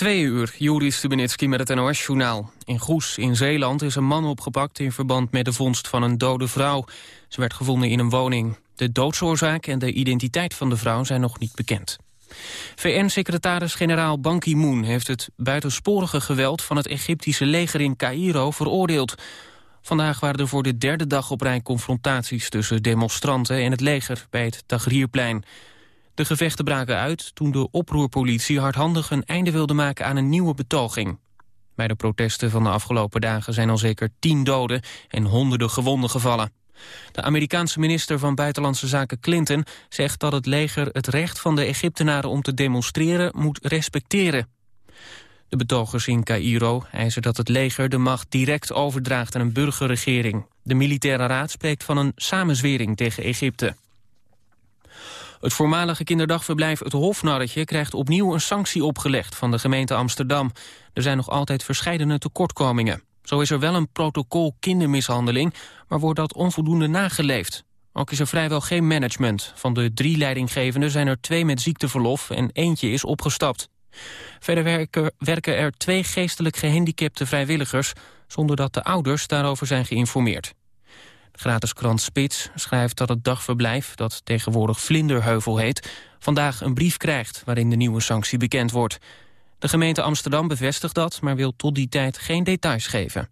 Twee uur, Juri Stubenitski met het NOS-journaal. In Goes in Zeeland is een man opgepakt in verband met de vondst van een dode vrouw. Ze werd gevonden in een woning. De doodsoorzaak en de identiteit van de vrouw zijn nog niet bekend. VN-secretaris-generaal Ban Ki-moon heeft het buitensporige geweld van het Egyptische leger in Cairo veroordeeld. Vandaag waren er voor de derde dag op rij confrontaties tussen demonstranten en het leger bij het Tahrirplein. De gevechten braken uit toen de oproerpolitie hardhandig een einde wilde maken aan een nieuwe betoging. Bij de protesten van de afgelopen dagen zijn al zeker tien doden en honderden gewonden gevallen. De Amerikaanse minister van Buitenlandse Zaken Clinton zegt dat het leger het recht van de Egyptenaren om te demonstreren moet respecteren. De betogers in Cairo eisen dat het leger de macht direct overdraagt aan een burgerregering. De militaire raad spreekt van een samenzwering tegen Egypte. Het voormalige kinderdagverblijf Het Hofnarretje krijgt opnieuw een sanctie opgelegd van de gemeente Amsterdam. Er zijn nog altijd verscheidene tekortkomingen. Zo is er wel een protocol kindermishandeling, maar wordt dat onvoldoende nageleefd. Ook is er vrijwel geen management. Van de drie leidinggevenden zijn er twee met ziekteverlof en eentje is opgestapt. Verder werken er twee geestelijk gehandicapte vrijwilligers... zonder dat de ouders daarover zijn geïnformeerd. Gratis krant Spits schrijft dat het dagverblijf, dat tegenwoordig Vlinderheuvel heet... vandaag een brief krijgt waarin de nieuwe sanctie bekend wordt. De gemeente Amsterdam bevestigt dat, maar wil tot die tijd geen details geven.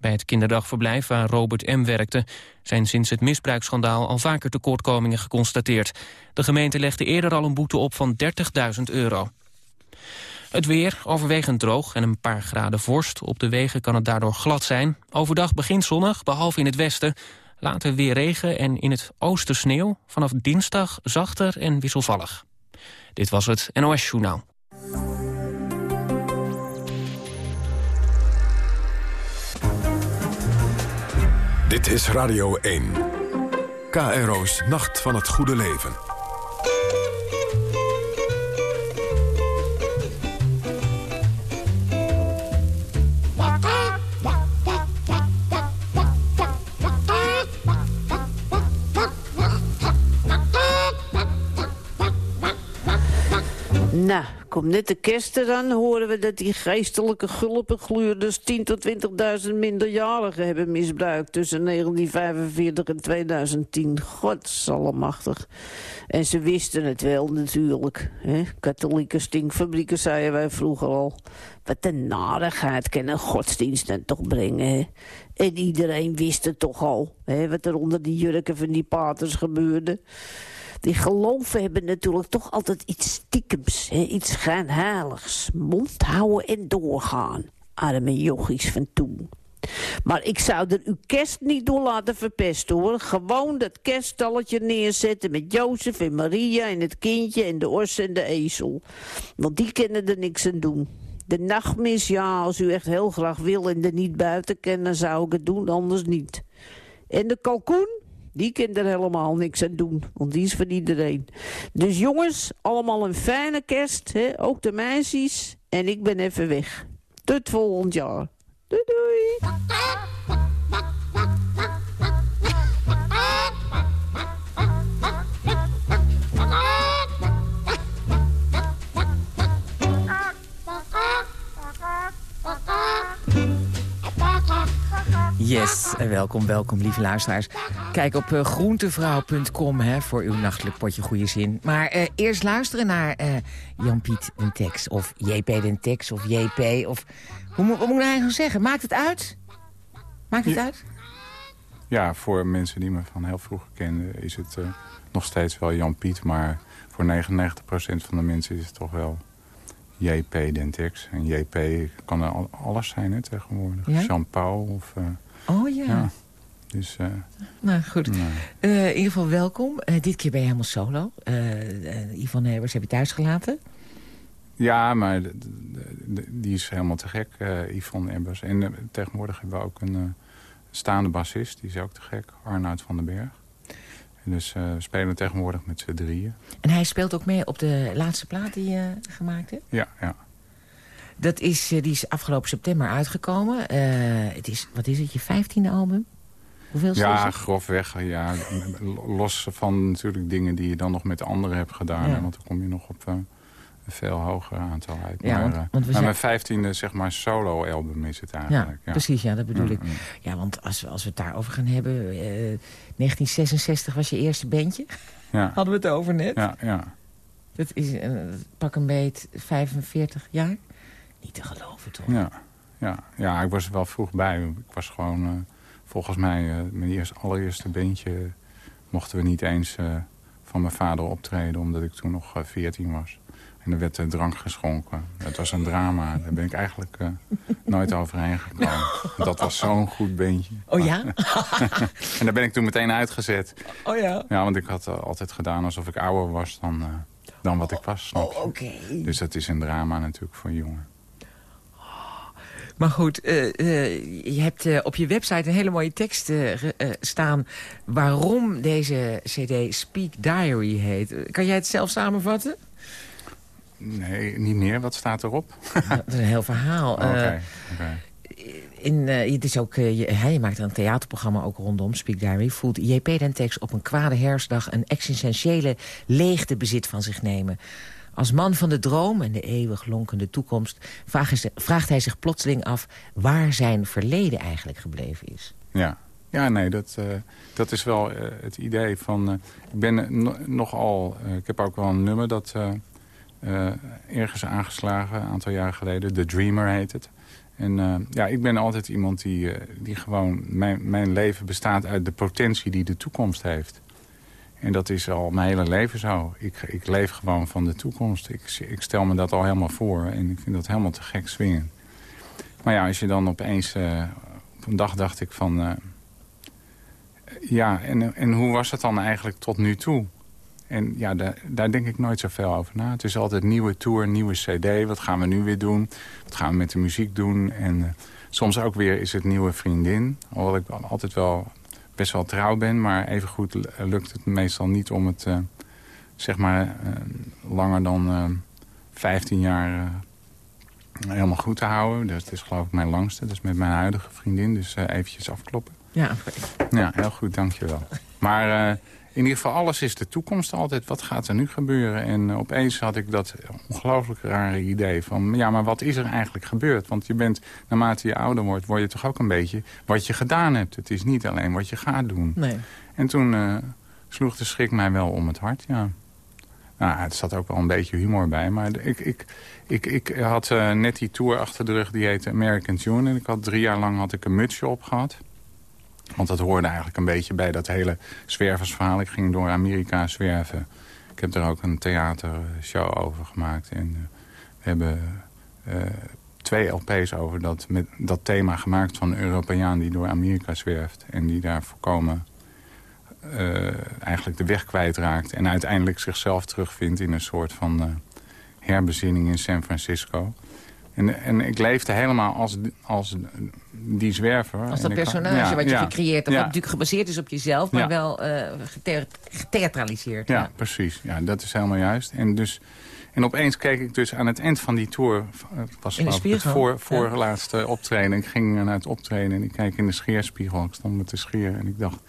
Bij het kinderdagverblijf waar Robert M. werkte... zijn sinds het misbruiksschandaal al vaker tekortkomingen geconstateerd. De gemeente legde eerder al een boete op van 30.000 euro. Het weer overwegend droog en een paar graden vorst. Op de wegen kan het daardoor glad zijn. Overdag begint zonnig, behalve in het westen. Later weer regen en in het oosten sneeuw. Vanaf dinsdag zachter en wisselvallig. Dit was het NOS Journaal. Dit is Radio 1. KRO's Nacht van het Goede Leven. Nou, komt net de kerst eraan, horen we dat die geestelijke gulpengluurders 10.000 tot 20.000 minderjarigen hebben misbruikt tussen 1945 en 2010. Godsallemachtig. En ze wisten het wel natuurlijk. Hè? Katholieke stinkfabrieken, zeiden wij vroeger al. Wat een narigheid kan een godsdienst dan toch brengen? En iedereen wist het toch al, hè? wat er onder die jurken van die paters gebeurde. Die geloven hebben natuurlijk toch altijd iets stiekems, hè? iets schijnheiligs. Mond houden en doorgaan, arme jochies van toen. Maar ik zou er uw kerst niet door laten verpesten, hoor. Gewoon dat kerststalletje neerzetten met Jozef en Maria en het kindje en de ors en de ezel. Want die kunnen er niks aan doen. De nachtmis, ja, als u echt heel graag wil en er niet buiten kan, dan zou ik het doen, anders niet. En de kalkoen? Die kan er helemaal niks aan doen, want die is van iedereen. Dus jongens, allemaal een fijne kerst, hè? ook de meisjes. En ik ben even weg. Tot volgend jaar. Doei doei. Yes, en welkom, welkom lieve luisteraars. Kijk op uh, groentevrouw.com hè, voor uw nachtelijk potje goede zin. Maar uh, eerst luisteren naar uh, Jan-Piet den Tex of JP den Tex of JP of... Hoe, wat moet ik nou eigenlijk zeggen? Maakt het uit? Maakt het Ja. uit? Ja, voor mensen die me van heel vroeger kenden is het eh, nog steeds wel Jan Piet. Maar voor 99% van de mensen is het toch wel JP Dentex. En JP kan er al- alles zijn hè, tegenwoordig. Ja? Jean-Paul of... eh, Oh ja. ja. Dus eh, Nou goed. nou, Eh, in ieder geval welkom. Eh, dit keer ben je helemaal solo. Yvonne Hebers heb je thuis gelaten. ja, maar de- de- de- die is helemaal te gek, Yvonne Ebbers. En tegenwoordig hebben we ook een staande bassist. Die is ook te gek, Arnoud van den Berg. En dus we spelen tegenwoordig met z'n drieën. En hij speelt ook mee op de laatste plaat die je gemaakt hebt. Ja, ja. Dat is, eh, die is afgelopen september uitgekomen. Eh, het is, wat is het, je vijftiende album? Hoeveel is Ja, grofweg. Ja, los van natuurlijk dingen die je dan nog met anderen hebt gedaan. Ja. Want dan kom je nog op eh, een veel hoger aantal uit. Ja, maar want- want we maar zijn- mijn vijftiende zeg maar, solo-album is het Ja, eigenlijk. Ja, precies, ja, dat bedoel Mm, ik. mm. Ja, want als we, als we het daarover gaan hebben... eh, 1966 was je eerste bandje. Ja, Hadden we het over net. ja, ja. Dat is pak een beet 45 jaar. Niet te geloven, toch? Ja, ja, ja, ik was er wel vroeg bij. Ik was gewoon, eh, volgens mij, eh, mijn eerste, allereerste bandje... mochten we niet eens eh, van mijn vader optreden... omdat ik toen nog 14 was. En er werd drank geschonken. Het was een drama. Daar ben ik eigenlijk nooit overheen gekomen. Dat was zo'n goed bandje. Oh ja? En daar ben ik toen meteen uitgezet. Oh ja? Ja, want ik had altijd gedaan alsof ik ouder was dan, dan wat ik was. snap? Oh, oké. Dus dat is een drama natuurlijk voor jongen. Maar goed, eh, eh, je hebt eh, op je website een hele mooie tekst staan... waarom deze cd Speak Diary heet. Kan jij het zelf samenvatten? Nee, niet meer. Wat staat erop? dat is een heel verhaal. Oké, oké. in, het is ook, je, maakt er een theaterprogramma ook rondom, Speak Diary. Voelt J.P. Dentex op een kwade herfstdag een existentiële leegte bezit van zich nemen. Als man van de droom en de eeuwig lonkende toekomst... vraagt hij, zich- plotseling af waar zijn verleden eigenlijk gebleven is. Ja. Ja, nee, dat, eh, dat is wel eh, het idee van... eh, ik ben no- nogal... ik heb ook wel een nummer dat ergens aangeslagen, een aantal jaar geleden. The Dreamer heet het. En ja, ik ben altijd iemand die, die gewoon... Mijn, mijn leven bestaat uit de potentie die de toekomst heeft. En dat is al mijn hele leven zo. Ik, ik leef gewoon van de toekomst. Ik, ik stel me dat al helemaal voor. En ik vind dat helemaal te gek swingen. Maar ja, als je dan opeens... eh, op een dag dacht ik van... eh, ja, en, en hoe was het dan eigenlijk tot nu toe? En ja, daar, daar denk ik nooit zoveel over na. Het is altijd nieuwe tour, nieuwe cd. Wat gaan we nu weer doen? Wat gaan we met de muziek doen? En eh, soms ook weer is het nieuwe vriendin. Hoewel ik altijd wel best wel trouw ben. Maar evengoed l- lukt het meestal niet om het... eh, zeg maar eh, langer dan eh 15 jaar eh, helemaal goed te houden. Dus het is geloof ik mijn langste. Dat is met mijn huidige vriendin. Dus eh, eventjes afkloppen. Ja, Ja, heel goed, dankjewel. Maar eh, in ieder geval, alles is de toekomst altijd. Wat gaat er nu gebeuren? En eh, opeens had ik dat ongelooflijk rare idee van... ja, maar wat is er eigenlijk gebeurd? Want je bent, naarmate je ouder wordt, word je toch ook een beetje wat je gedaan hebt. Het is niet alleen wat je gaat doen. nee. En toen eh, sloeg de schrik mij wel om het hart, ja. Nou, het zat ook wel een beetje humor bij. Maar ik, ik, ik, ik had eh, net die tour achter de rug, die heette American Tune. En ik had drie jaar lang had ik een mutsje op gehad. Want dat hoorde eigenlijk een beetje bij dat hele zwerversverhaal. Ik ging door Amerika zwerven. Ik heb er ook een theatershow over gemaakt. En eh, we hebben eh, twee LP's over dat, met dat thema gemaakt van een Europeaan die door Amerika zwerft. En die daar voorkomen eh, eigenlijk de weg kwijtraakt. En uiteindelijk zichzelf terugvindt in een soort van herbezinning in San Francisco. En, en ik leefde helemaal als, als die zwerver. Als dat personage ja, wat je ja, gecreëerd hebt... ja. wat natuurlijk gebaseerd is op jezelf... maar wel eh gethe- getheatraliseerd. Ja, precies. Ja, dat is helemaal juist. En, dus, en opeens keek ik dus aan het eind van die tour... Het was In de het voor, voorlaatste optreden. Ik ging naar het optreden en ik keek in de scheerspiegel. Ik stond met de scheer en ik dacht...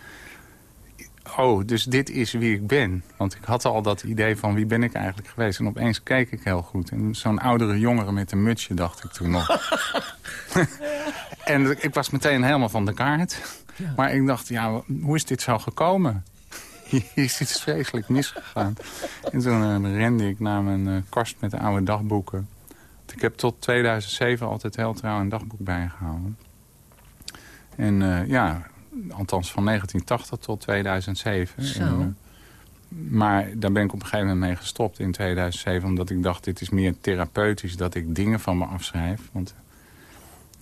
Oh, dus dit is wie ik ben. Want ik had al dat idee van wie ben ik eigenlijk geweest. En opeens keek ik heel goed. En zo'n oudere jongere met een mutsje dacht ik toen nog. en ik was meteen helemaal van de kaart. Maar ik dacht, ja, hoe is dit zo gekomen? Hier is iets vreselijk misgegaan. En toen eh, rende ik naar mijn eh, kast met de oude dagboeken. Want Ik heb tot 2007 altijd heel trouw een dagboek bijgehouden. En eh, ja, althans van 1980 tot 2007. Zo. En, eh, maar daar ben ik op een gegeven moment mee gestopt in 2007. Omdat ik dacht, dit is meer therapeutisch dat ik dingen van me afschrijf. Want,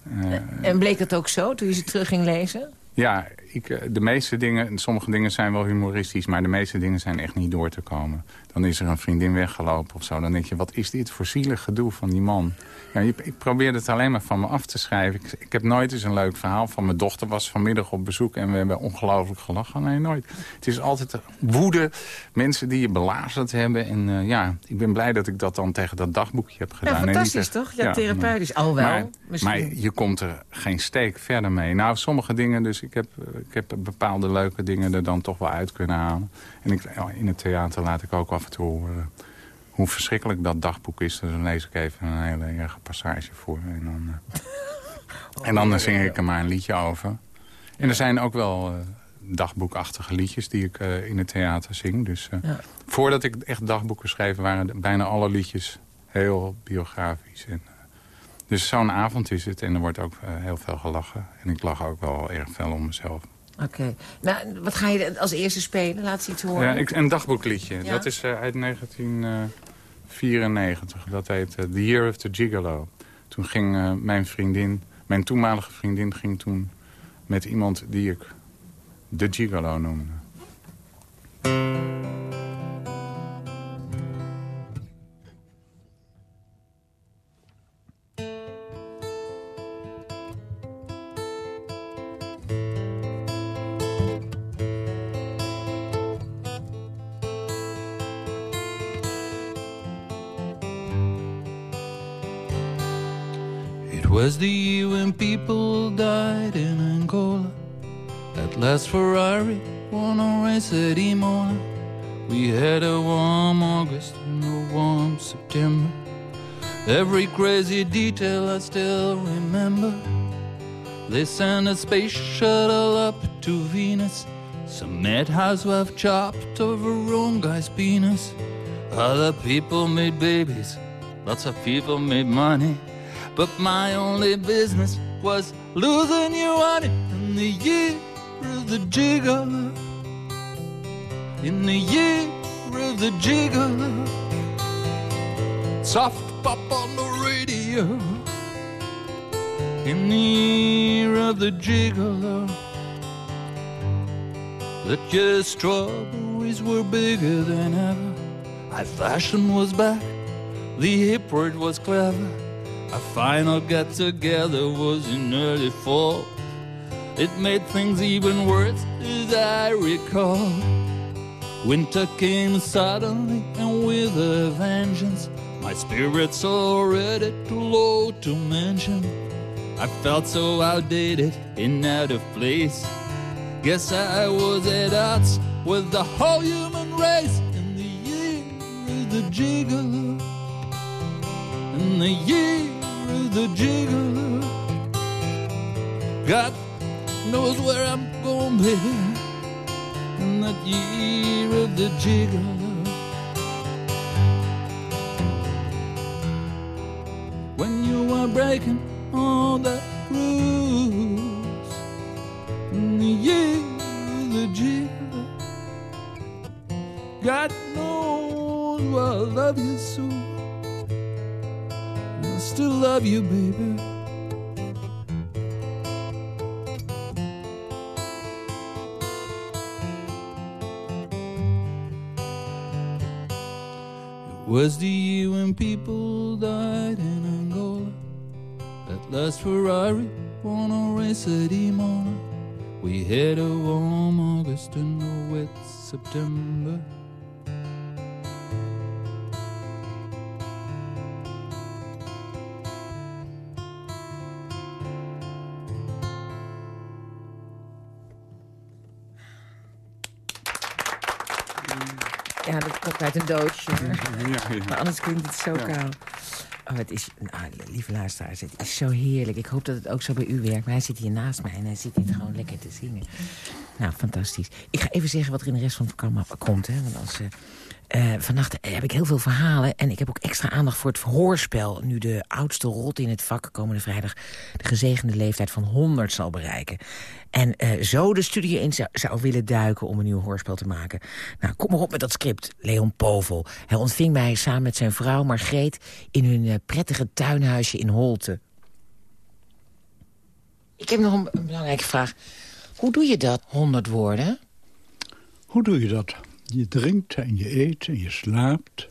eh, En bleek dat ook zo toen je ze terug ging lezen? ja, ik, eh, de meeste dingen, sommige dingen zijn wel humoristisch... maar de meeste dingen zijn echt niet door te komen. Dan is er een vriendin weggelopen of zo. Dan denk je, wat is dit voor zielig gedoe van die man? Ja, ik probeer het alleen maar van me af te schrijven. Ik, ik heb nooit eens een leuk verhaal van mijn dochter. was vanmiddag op bezoek en we hebben ongelooflijk gelachen. Nee, nooit. Het is altijd woede, mensen die je belazerd hebben. En eh, ja, ik ben blij dat ik dat dan tegen dat dagboekje heb gedaan. Ja, En niet fantastisch toch? Ja, therapeutisch. Al wel. maar, misschien. maar je komt er geen steek verder mee. Nou, sommige dingen, dus ik heb, eh, ik heb bepaalde leuke dingen er dan toch wel uit kunnen halen. En ik, in het theater laat ik ook af en toe horen hoe verschrikkelijk dat dagboek is. Dus dan lees ik even een hele erge passage voor. En dan, uh, en dan zing ik er maar een liedje over. En er zijn ook wel uh, dagboekachtige liedjes die ik uh, in het theater zing. Dus ja. voordat ik echt dagboeken schreef... waren bijna alle liedjes heel biografisch. En, dus zo'n avond is het en er wordt ook heel veel gelachen. En ik lach ook wel erg veel om mezelf. Oké. Nou, wat ga je als eerste spelen? Laat ze iets horen. Ja, ik, een dagboekliedje. Ja? Dat is uh, uit 1994. Dat heet uh, The Year of the Gigolo. Toen ging uh, mijn vriendin, mijn toenmalige vriendin... ging toen met iemand die ik de Gigolo noemde. Was the year when people died in Angola. At last Ferrari won a race at Imola. We had a warm August and a warm September. Every crazy detail I still remember. They sent a space shuttle up to Venus. Some mad housewife chopped over wrong guy's penis. Other people made babies. Lots of people made money. But my only business was losing you on it in the year of the gigolo. In the year of the gigolo. Soft pop on the radio. In the year of the gigolo. That your strawberries were bigger than ever. High fashion was back. The hip word was clever. Our final get together was in early fall. It made things even worse as I recall. Winter came suddenly and with a vengeance. My spirits already too low to mention. I felt so outdated and out of place. Guess I was at odds with the whole human race in the year of the gigolo. In the year the jiggle. God knows where I'm going, baby. In that year of the jiggle. When you are breaking all the rules. In the year of the jiggle. God knows why I love you so still love you, baby. It was the year when people died in Angola. At last Ferrari won a race at Imola. We had a warm August and a wet September. Uit een doosje. Ja, ja. Maar anders klinkt het zo ja. koud. Oh, het is, nou, lieve luisteraars, het is zo heerlijk. Ik hoop dat het ook zo bij u werkt. Maar hij zit hier naast mij en hij zit hier gewoon lekker te zingen. Nou, fantastisch. Ik ga even zeggen wat er in de rest van het programma komt. Hè, want als, uh, uh, vannacht heb ik heel veel verhalen en ik heb ook extra aandacht voor het hoorspel. Nu de oudste rot in het vak komende vrijdag de gezegende leeftijd van 100 zal bereiken. En uh, zo de studie in zou, willen duiken om een nieuw hoorspel te maken. Nou, kom maar op met dat script, Leon Povel. Hij ontving mij samen met zijn vrouw Margreet in hun prettige tuinhuisje in Holte. Ik heb nog een belangrijke vraag. Hoe doe je dat, 100 woorden? Hoe doe je dat? Je drinkt en je eet en je slaapt.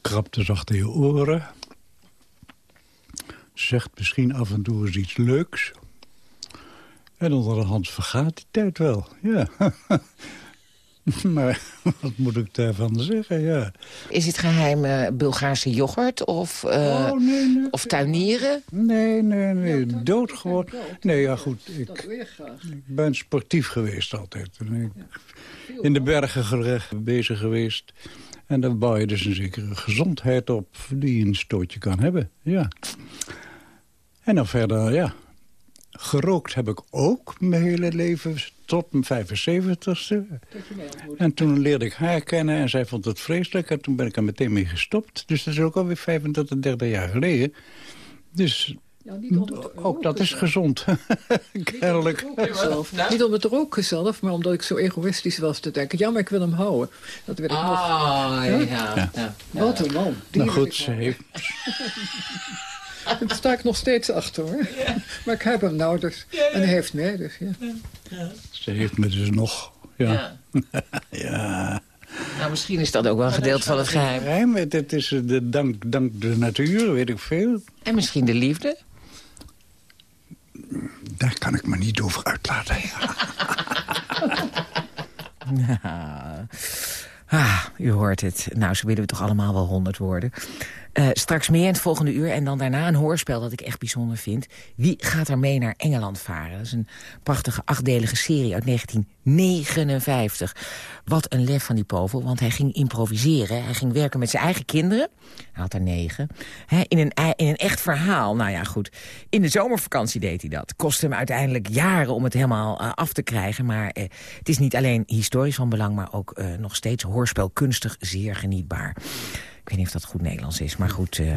Krabt dus achter je oren. Zegt misschien af en toe eens iets leuks. En onder de hand vergaat die tijd wel, ja. maar wat moet ik daarvan zeggen, ja. Is het geheim uh, Bulgaarse yoghurt of, uh, oh, nee, nee. of tuinieren? Nee, nee, nee, ja, doodgewoon. Nee, ja goed, ik, ik ben sportief geweest altijd. En ik, in de bergen bezig geweest. En dan bouw je dus een zekere gezondheid op die een stootje kan hebben. Ja. En dan verder, ja. Gerookt heb ik ook mijn hele leven tot mijn 75ste. En toen leerde ik haar kennen en zij vond het vreselijk. En toen ben ik er meteen mee gestopt. Dus dat is ook alweer 35, 30 jaar geleden. Dus ook dat is gezond. Kennelijk. Niet om het roken zelf, maar omdat ik zo egoïstisch was te denken. Ja, maar ik wil hem houden. Dat wil ik nog. Ah, ja. ja. ja. Wat een man. Die nou goed, ze heeft... Daar sta ik nog steeds achter, hoor. Maar ik heb hem nou, dus. En hij heeft mij, dus, ja. Ze heeft me dus nog, ja. ja. Nou, misschien is dat ook wel een gedeelte van het geheim. geheim het is de, dank, dank de natuur, weet ik veel. En misschien de liefde? Daar kan ik me niet over uitlaten. nou, ah, u hoort het. Nou, zo willen we toch allemaal wel honderd worden. Uh, straks meer in het volgende uur en dan daarna een hoorspel dat ik echt bijzonder vind. Wie gaat er mee naar Engeland varen? Dat is een prachtige achtdelige serie uit 1959. Wat een lef van die povel, want hij ging improviseren. Hij ging werken met zijn eigen kinderen. Hij had er negen. Hè, in, een, in een echt verhaal. Nou ja, goed. In de zomervakantie deed hij dat. Kostte hem uiteindelijk jaren om het helemaal uh, af te krijgen. Maar uh, het is niet alleen historisch van belang... maar ook nog steeds hoorspelkunstig zeer genietbaar. Ik weet niet of dat goed Nederlands is, maar goed. Uh,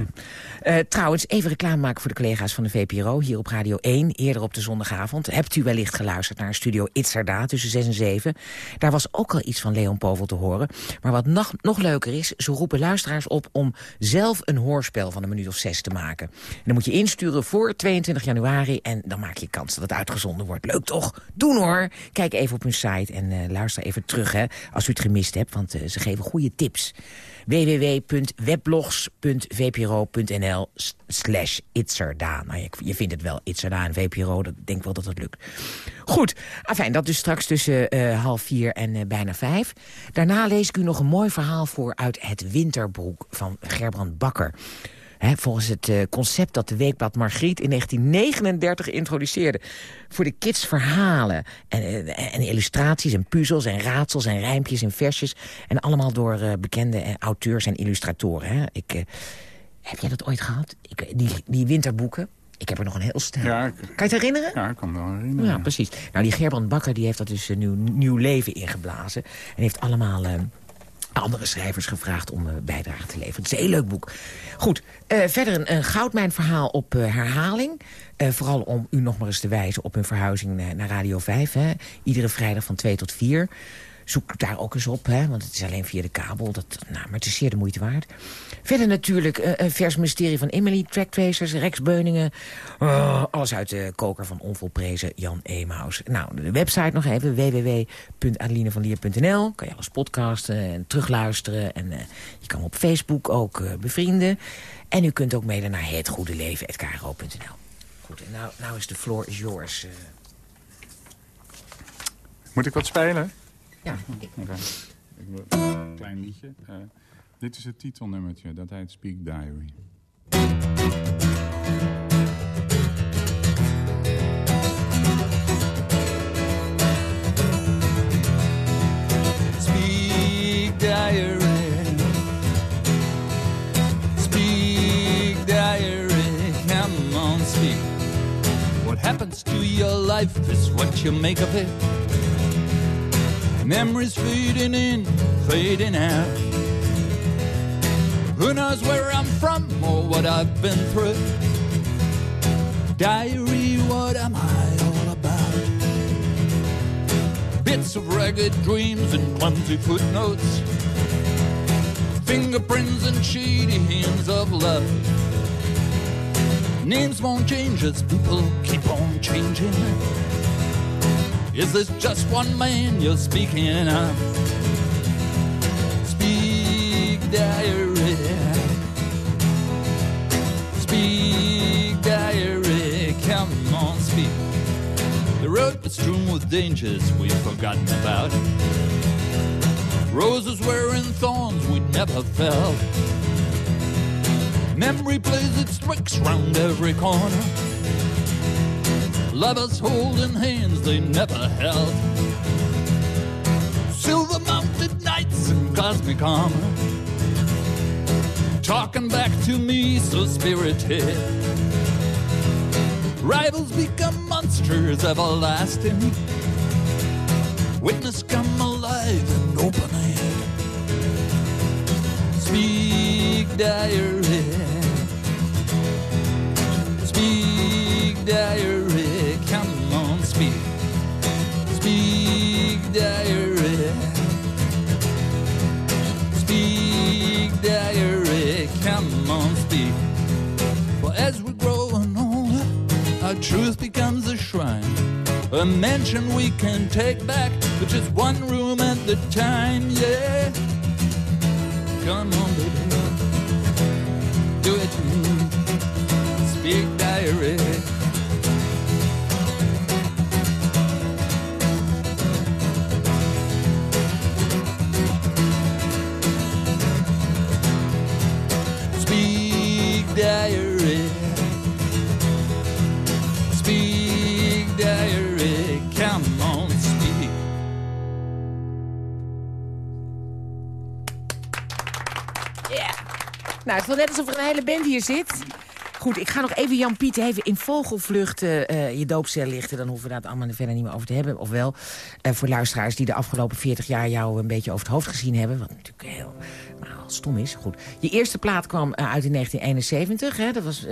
uh, trouwens, even reclame maken voor de collega's van de VPRO... hier op Radio 1, eerder op de zondagavond. Hebt u wellicht geluisterd naar Studio Itzerda tussen 6 en 7. Daar was ook al iets van Leon Povel te horen. Maar wat nog, nog leuker is, ze roepen luisteraars op... om zelf een hoorspel van een minuut of zes te maken. En dan moet je insturen voor 22 januari... en dan maak je kans dat het uitgezonden wordt. Leuk toch? Doen hoor! Kijk even op hun site en uh, luister even terug hè, als u het gemist hebt... want ze geven goede tips www.weblogs.vpro.nl slash. Nou, je, vindt het wel, Itzerda en VPRO, dat denk wel dat het lukt. Goed, afijn, dat dus straks tussen uh, half vier en uh, bijna vijf. Daarna lees ik u nog een mooi verhaal voor uit Het Winterbroek van Gerbrand Bakker. He, volgens het uh, concept dat de Weekblad Margriet in 1939 introduceerde. Voor de kids verhalen en, uh, en, illustraties en puzzels en raadsels en rijmpjes en versjes. En allemaal door uh, bekende auteurs en illustratoren. Hè. Ik, heb jij dat ooit gehad? Ik, die, die winterboeken? Ik heb er nog een heel stel. Ja, kan je het herinneren? Ja, ik kan me wel herinneren. Ja, precies. Nou, die Gerbrand Bakker die heeft dat dus nieuw, nieuw leven ingeblazen. En heeft allemaal andere schrijvers gevraagd om uh, bijdrage te leveren. Het is een heel leuk boek. Goed, uh, verder een, een goudmijnverhaal op uh, herhaling. vooral om u nog maar eens te wijzen op hun verhuizing naar Radio 5. Hè. Iedere vrijdag van 2 tot 4 zoek daar ook eens op, hè, want het is alleen via de kabel. Dat, nou, maar het is zeer de moeite waard. Verder natuurlijk uh, een vers mysterie van Emily, Tracktracers, Rex Beuningen. Uh, alles uit de koker van onvolprezen Jan Emaus. Nou, de website nog even, www.adelinevanlier.nl. Kan je alles podcasten en terugluisteren. En uh, je kan op Facebook ook bevrienden. En u kunt ook mailen naar hetgoedeleven.kro.nl. Goed, en nou, nou is de floor is yours. Moet ik wat spelen? Ja. Okay. Een klein liedje. Uh, dit is het titelnummertje, dat heet Speak Diary. Speak Diary Speak Diary Come on, speak What happens to your life is what you make of it Memories fading in, fading out. Who knows where I'm from or what I've been through? Diary, what am I all about? Bits of ragged dreams and clumsy footnotes. Fingerprints and shady hands of love. Names won't change as people keep on changing. Is this just one man you're speaking of? Speak diary. Speak diary. Come on, speak. The road was strewn with dangers we've forgotten about. Roses wearing thorns we'd never felt. Memory plays its tricks round every corner. Lovers holding hands they never held. Silver mounted nights and cosmic armor. talking back to me so spirited. Rivals become monsters everlasting. Witness come alive and open it. Speak diary. Speak diary. Diary. Speak diary. Come on, speak. For as we're growing older, our truth becomes a shrine. A mansion we can take back, but just one room at the time, yeah. Come on, baby. Do it. Speak diary. Nou, het net alsof er een hele band hier zit. Goed, ik ga nog even Jan Piet even in vogelvlucht eh, je doopcel lichten. Dan hoeven we daar allemaal verder niet meer over te hebben. Ofwel, eh, voor luisteraars die de afgelopen 40 jaar jou een beetje over het hoofd gezien hebben. Wat natuurlijk heel nou, stom is. Goed. Je eerste plaat kwam eh, uit in 1971. Hè? Dat was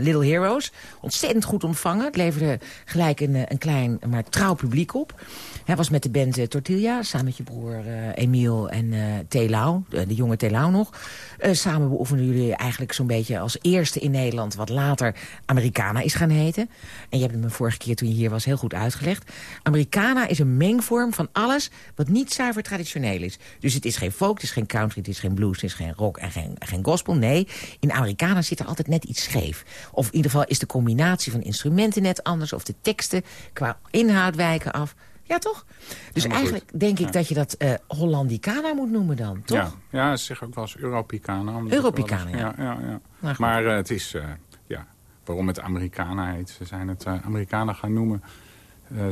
Little Heroes. Ontzettend goed ontvangen. Het leverde gelijk een, een klein, maar trouw publiek op. Hij was met de band Tortilla, samen met je broer Emiel en eh Telau, de, de jonge Telau nog. Eh, samen beoefenden jullie eigenlijk zo'n beetje als eerste in Nederland... wat later Americana is gaan heten. En je hebt het me vorige keer toen je hier was heel goed uitgelegd. Americana is een mengvorm van alles wat niet zuiver traditioneel is. Dus het is geen folk, het is geen country, het is geen blues... het is geen rock en geen, geen gospel. Nee, in Americana zit er altijd net iets scheef. Of in ieder geval is de combinatie van instrumenten net anders... of de teksten qua inhoud wijken af... Ja, toch? Dus eigenlijk goed. denk ik Ja. dat je dat eh Hollandicana moet noemen dan, toch? Ja, ja ze zeggen ook wel eens Europicana. Europicana, eens- ja. ja. ja. Nou, maar eh, het is, eh, ja, waarom het Americana heet. Ze zijn het Americana gaan noemen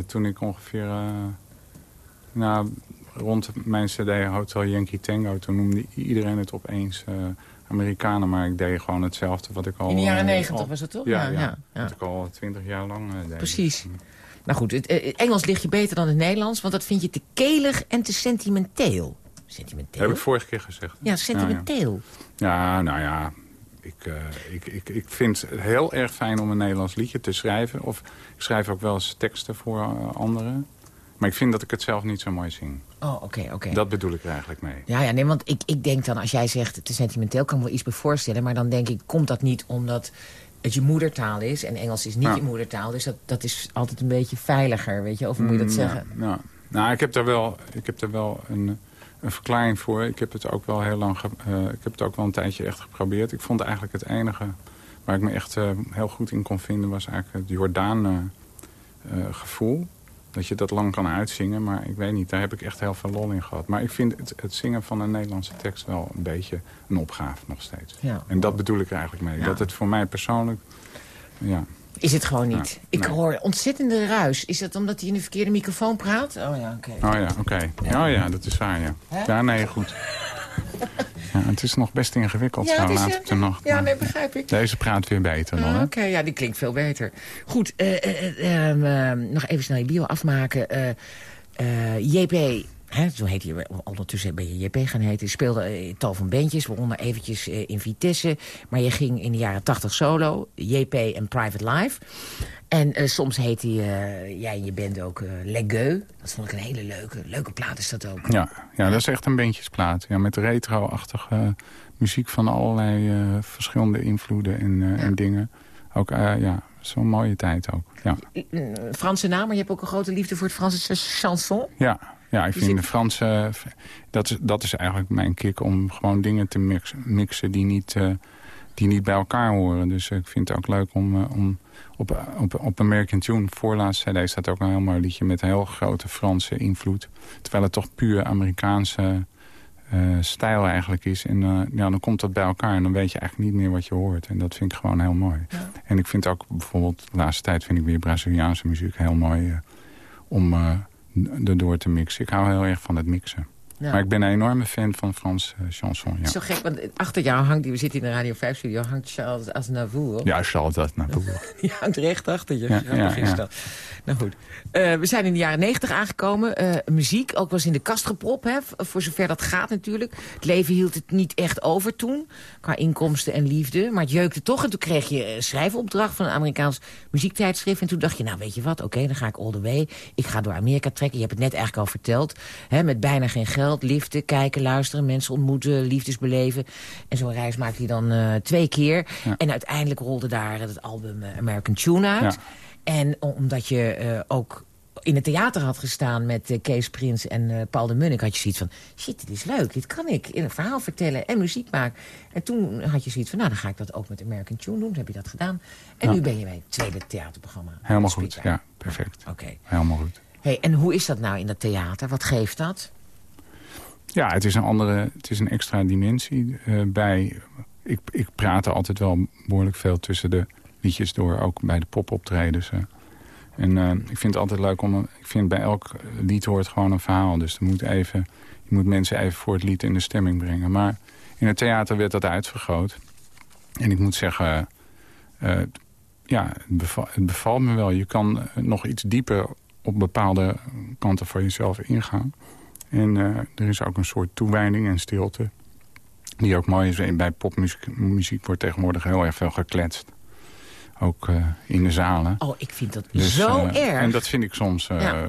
toen ik ongeveer... nou, rond mijn cd Hotel Yankee Tango... toen noemde iedereen het opeens Amerikanen. Maar ik deed gewoon hetzelfde wat ik al... In de jaren negentig was het toch? Ja, Ja, ja, ja, wat ik al twintig jaar lang deed. Precies. Nou goed, het, eh, het Engels ligt je beter dan het Nederlands... want dat vind je te kelig en te sentimenteel. Sentimenteel? Heb ik vorige keer gezegd. Ja, sentimenteel. Ja, nou ja, ik, eh, ik, ik, ik vind het heel erg fijn om een Nederlands liedje te schrijven. Of ik schrijf ook wel eens teksten voor eh, anderen. Maar ik vind dat ik het zelf niet zo mooi zing. Oh, oké, oké. Dat bedoel ik er eigenlijk mee. Ja, ja, nee, want ik, ik denk dan, als jij zegt te sentimenteel... kan ik me wel iets bij voorstellen. Maar dan denk ik, komt dat niet omdat het je moedertaal is... en Engels is niet Ja. je moedertaal. Dus dat, dat is altijd een beetje veiliger, weet je? Of hoe moet je dat Mm, zeggen? Ja, ja. Nou, ik heb daar wel, ik heb daar wel een, een verklaring voor. Ik heb het ook wel heel lang, eh, ik heb het ook wel een tijdje echt geprobeerd. Ik vond eigenlijk het enige waar ik me echt eh, heel goed in kon vinden... was eigenlijk het Jordaan eh, gevoel. Dat je dat lang kan uitzingen, maar ik weet niet, daar heb ik echt heel veel lol in gehad. Maar ik vind het, het zingen van een Nederlandse tekst wel een beetje een opgave nog steeds. Ja. En dat bedoel ik er eigenlijk mee. Ja. Dat het voor mij persoonlijk, ja, Is het gewoon niet. Ja, ik nee. hoor ontzettende ruis. Is dat omdat hij in de verkeerde microfoon praat? Oh ja, oké. Oh ja, oké. Oh ja, dat is waar, ja. Ja, nee, goed. Ja, het is nog best ingewikkeld Ja, zo laat op de nacht. ja, nee, begrijp ik. Deze praat weer beter dan, Ah? Oké, ja, die klinkt veel beter. Goed, eh, eh, eh, ehm, nog even snel je bio afmaken. JP, hè, zo heet je, ondertussen ben je JP gaan heten. Je speelde eh, in tal van bandjes, waaronder eventjes eh, in Vitesse. Maar je ging in de jaren tachtig solo, JP en Private Life. En eh, soms heette je, eh, jij en je band ook uh, Legueux. Dat vond ik een hele leuke, leuke plaat is dat ook. Ja, ja, dat is echt een bandjesplaat. Ja, met retro-achtige muziek van allerlei eh, verschillende invloeden en, eh, en dingen. Ook, eh, ja, zo'n mooie tijd ook. Ja, Franse naam, maar je hebt ook een grote liefde voor het Franse chanson. ja, ja ik vind de Franse... Dat is, dat is eigenlijk mijn kick om gewoon dingen te mix, mixen die niet, eh, die niet bij elkaar horen. Dus ik vind het ook leuk om... eh, om op, op, op American Tune, voorlaatste cd, staat ook een heel mooi liedje... met heel grote Franse invloed. Terwijl het toch puur Amerikaanse eh, stijl eigenlijk is. En ja, dan komt dat bij elkaar en dan weet je eigenlijk niet meer wat je hoort. En dat vind ik gewoon heel mooi. En ik vind ook bijvoorbeeld, de laatste tijd vind ik weer Braziliaanse muziek heel mooi... om erdoor te mixen. Ik hou heel erg van het mixen. Maar ik ben een enorme fan van Frans uh, chanson, ja. Zo gek, want achter jou hangt, we zitten in de Radio 5-studio... hangt Charles Aznavour. Ja, Charles Aznavour. Die hangt recht achter je. Ja, ja, ja. Nou goed. Uh, we zijn in de jaren 90 aangekomen. Uh, muziek, ook was in de kast gepropt, hè, voor zover dat gaat natuurlijk. Het leven hield het niet echt over toen, qua inkomsten en liefde. Maar het jeukte toch. En toen kreeg je een schrijfopdracht van een Amerikaans muziektijdschrift. En toen dacht je, nou weet je wat, oké, dan ga ik all the way. Ik ga door Amerika trekken. Je hebt het net eigenlijk al verteld. Hè, met bijna geen geld, liefde, kijken, luisteren, mensen ontmoeten, liefdes beleven. En zo'n reis maakte hij dan uh, twee keer. Ja. En uiteindelijk rolde daar het album American Tune uit. Ja. En omdat je uh, ook in het theater had gestaan met uh, Kees Prins en uh, Paul de Munnik... had je zoiets van, shit, dit is leuk, dit kan ik. In een verhaal vertellen en muziek maken. En toen had je zoiets van, nou, dan ga ik dat ook met American Tune doen. Heb je dat gedaan. En Ja. nu ben je bij het tweede theaterprogramma. Helemaal goed, ja, perfect. Oké. Helemaal goed. Hey, en hoe is dat nou in dat theater? Wat geeft dat? Ja, het is een andere, het is een extra dimensie eh, bij. Ik, ik praat er altijd wel behoorlijk veel tussen de liedjes door, ook bij de popoptredens. eh. En eh, ik vind het altijd leuk om, ik vind bij elk lied hoort gewoon een verhaal. Dus er moet even, je moet mensen even voor het lied in de stemming brengen. Maar in het theater werd dat uitvergroot. En ik moet zeggen, ja, het, het bevalt me wel. Je kan nog iets dieper op bepaalde kanten voor jezelf ingaan. En eh, er is ook een soort toewijding en stilte. Die ook mooi is. Bij popmuziek muziek wordt tegenwoordig heel erg veel gekletst. Ook eh, in de zalen. Oh, ik vind dat Dus, zo eh, erg. En dat vind ik soms eh, Ja.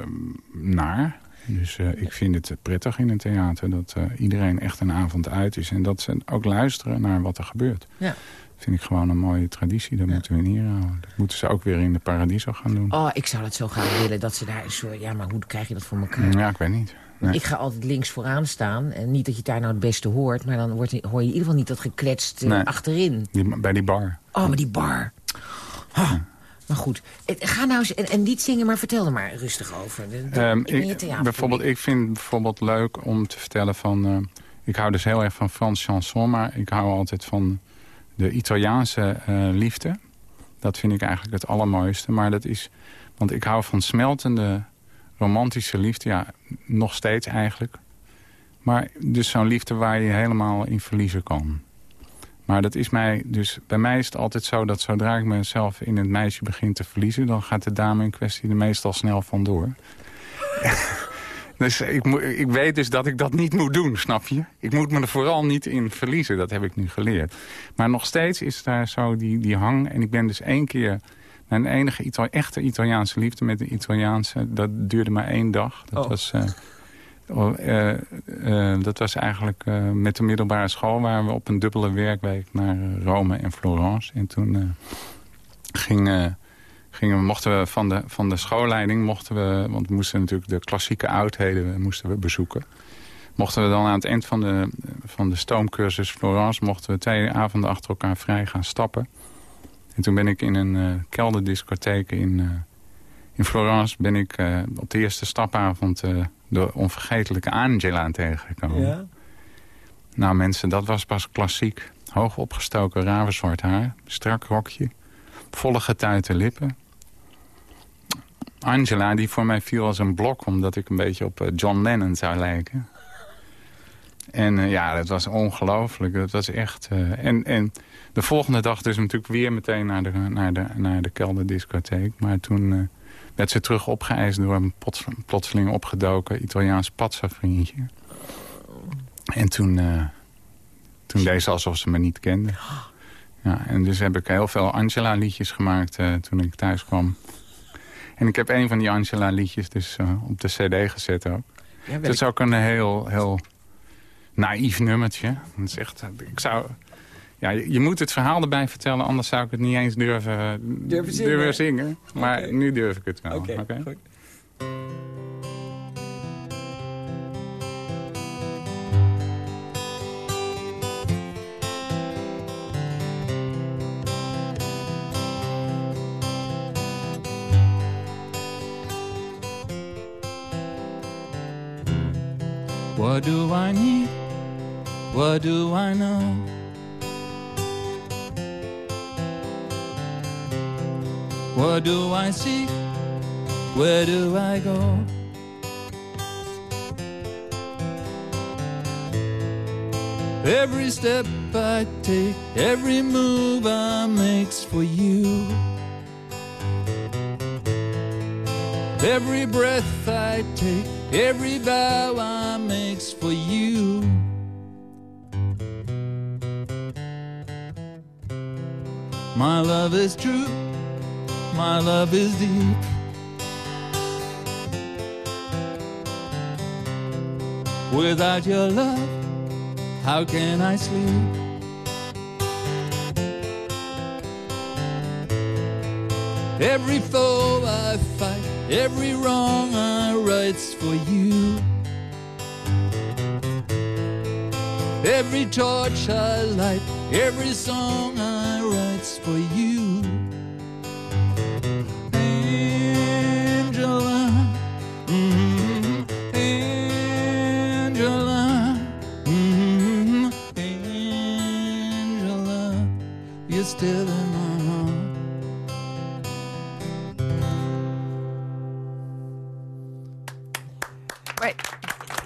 naar. Dus eh, ik vind het prettig in een theater dat eh, iedereen echt een avond uit is. En dat ze ook luisteren naar wat er gebeurt. Ja. vind ik gewoon een mooie traditie. Dat moeten we in hier houden. Dat moeten ze ook weer in de Paradiso gaan doen. Oh, ik zou dat zo graag willen. Dat ze daar een soort... Ja, maar hoe krijg je dat voor elkaar? Ja, ik weet niet. Nee. Ik ga altijd links vooraan staan. En niet dat je daar nou het beste hoort. Maar dan wordt, hoor je in ieder geval niet dat gekletst eh, Nee. achterin. Die, bij die bar. Oh, maar die bar. Maar goed, Eh, ga nou eens en, en niet zingen, maar vertel er maar rustig over. De, de- Ehm, ik theater- bijvoorbeeld, ik vind bijvoorbeeld leuk om te vertellen van... eh, ik hou dus heel erg van Frans chanson, maar ik hou altijd van de Italiaanse liefde. Dat vind ik eigenlijk het allermooiste. Maar dat is, want ik hou van smeltende romantische liefde. Ja, nog steeds eigenlijk. Maar dus zo'n liefde waar je helemaal in verliezen kan. Maar dat is mij, dus bij mij is het altijd zo dat zodra ik mezelf in het meisje begin te verliezen... dan gaat de dame in kwestie er meestal snel vandoor. dus ik, ik weet dus dat ik dat niet moet doen, snap je? Ik moet me er vooral niet in verliezen, dat heb ik nu geleerd. Maar nog steeds is daar zo die, die hang. En ik ben dus één keer... Mijn enige echte Italiaanse liefde met een Italiaanse... dat duurde maar één dag. Dat Oh. was... eh, oh, eh, eh, dat was eigenlijk met de middelbare school... waren we op een dubbele werkweek naar Rome en Florence. En toen ging, gingen we, mochten we van de, van de schoolleiding... Mochten we, want we moesten natuurlijk de klassieke oudheden moesten we bezoeken... mochten we dan aan het eind van de, van de stoomcursus Florence... mochten we twee avonden achter elkaar vrij gaan stappen. En toen ben ik in een eh, kelderdiscotheek in, eh, in Florence... ben ik eh, op de eerste stapavond de onvergetelijke Angela tegengekomen. Ja? Nou mensen, dat was pas klassiek. Hoog opgestoken ravenzwart haar, strak rokje, volle getuite lippen. Angela, die voor mij viel als een blok... omdat ik een beetje op John Lennon zou lijken. En eh, ja, dat was ongelooflijk. Dat was echt... eh, en, en de volgende dag dus natuurlijk weer meteen naar de, naar de, naar de kelderdiscotheek. Maar toen eh, werd ze terug opgeëist door een plots- plotseling opgedoken Italiaans patsa-vriendje. En toen, toen deed ze alsof ze me niet kende. Ja, en dus heb ik heel veel Angela-liedjes gemaakt toen ik thuis kwam. En ik heb een van die Angela-liedjes dus op de cd gezet ook. Ja, Het is ook een heel, heel naïef nummertje. Het is echt, ik zou, ja, je, moet het verhaal erbij vertellen, anders zou ik het niet eens durven, Durven zingen. durven zingen. Maar nu durf ik het wel. Oké, oké? goed. What do I need? What do I know? What do I seek? Where do I go? Every step I take, every move I make's for you. Every breath I take, every vow I make's for you. My love is true, my love is deep. Without your love, how can I sleep? Every foe I fight, every wrong I right's for you. Every torch I light, every song I for you. Angela, mm, Angela, mm, Angela, you're still in my heart. Maar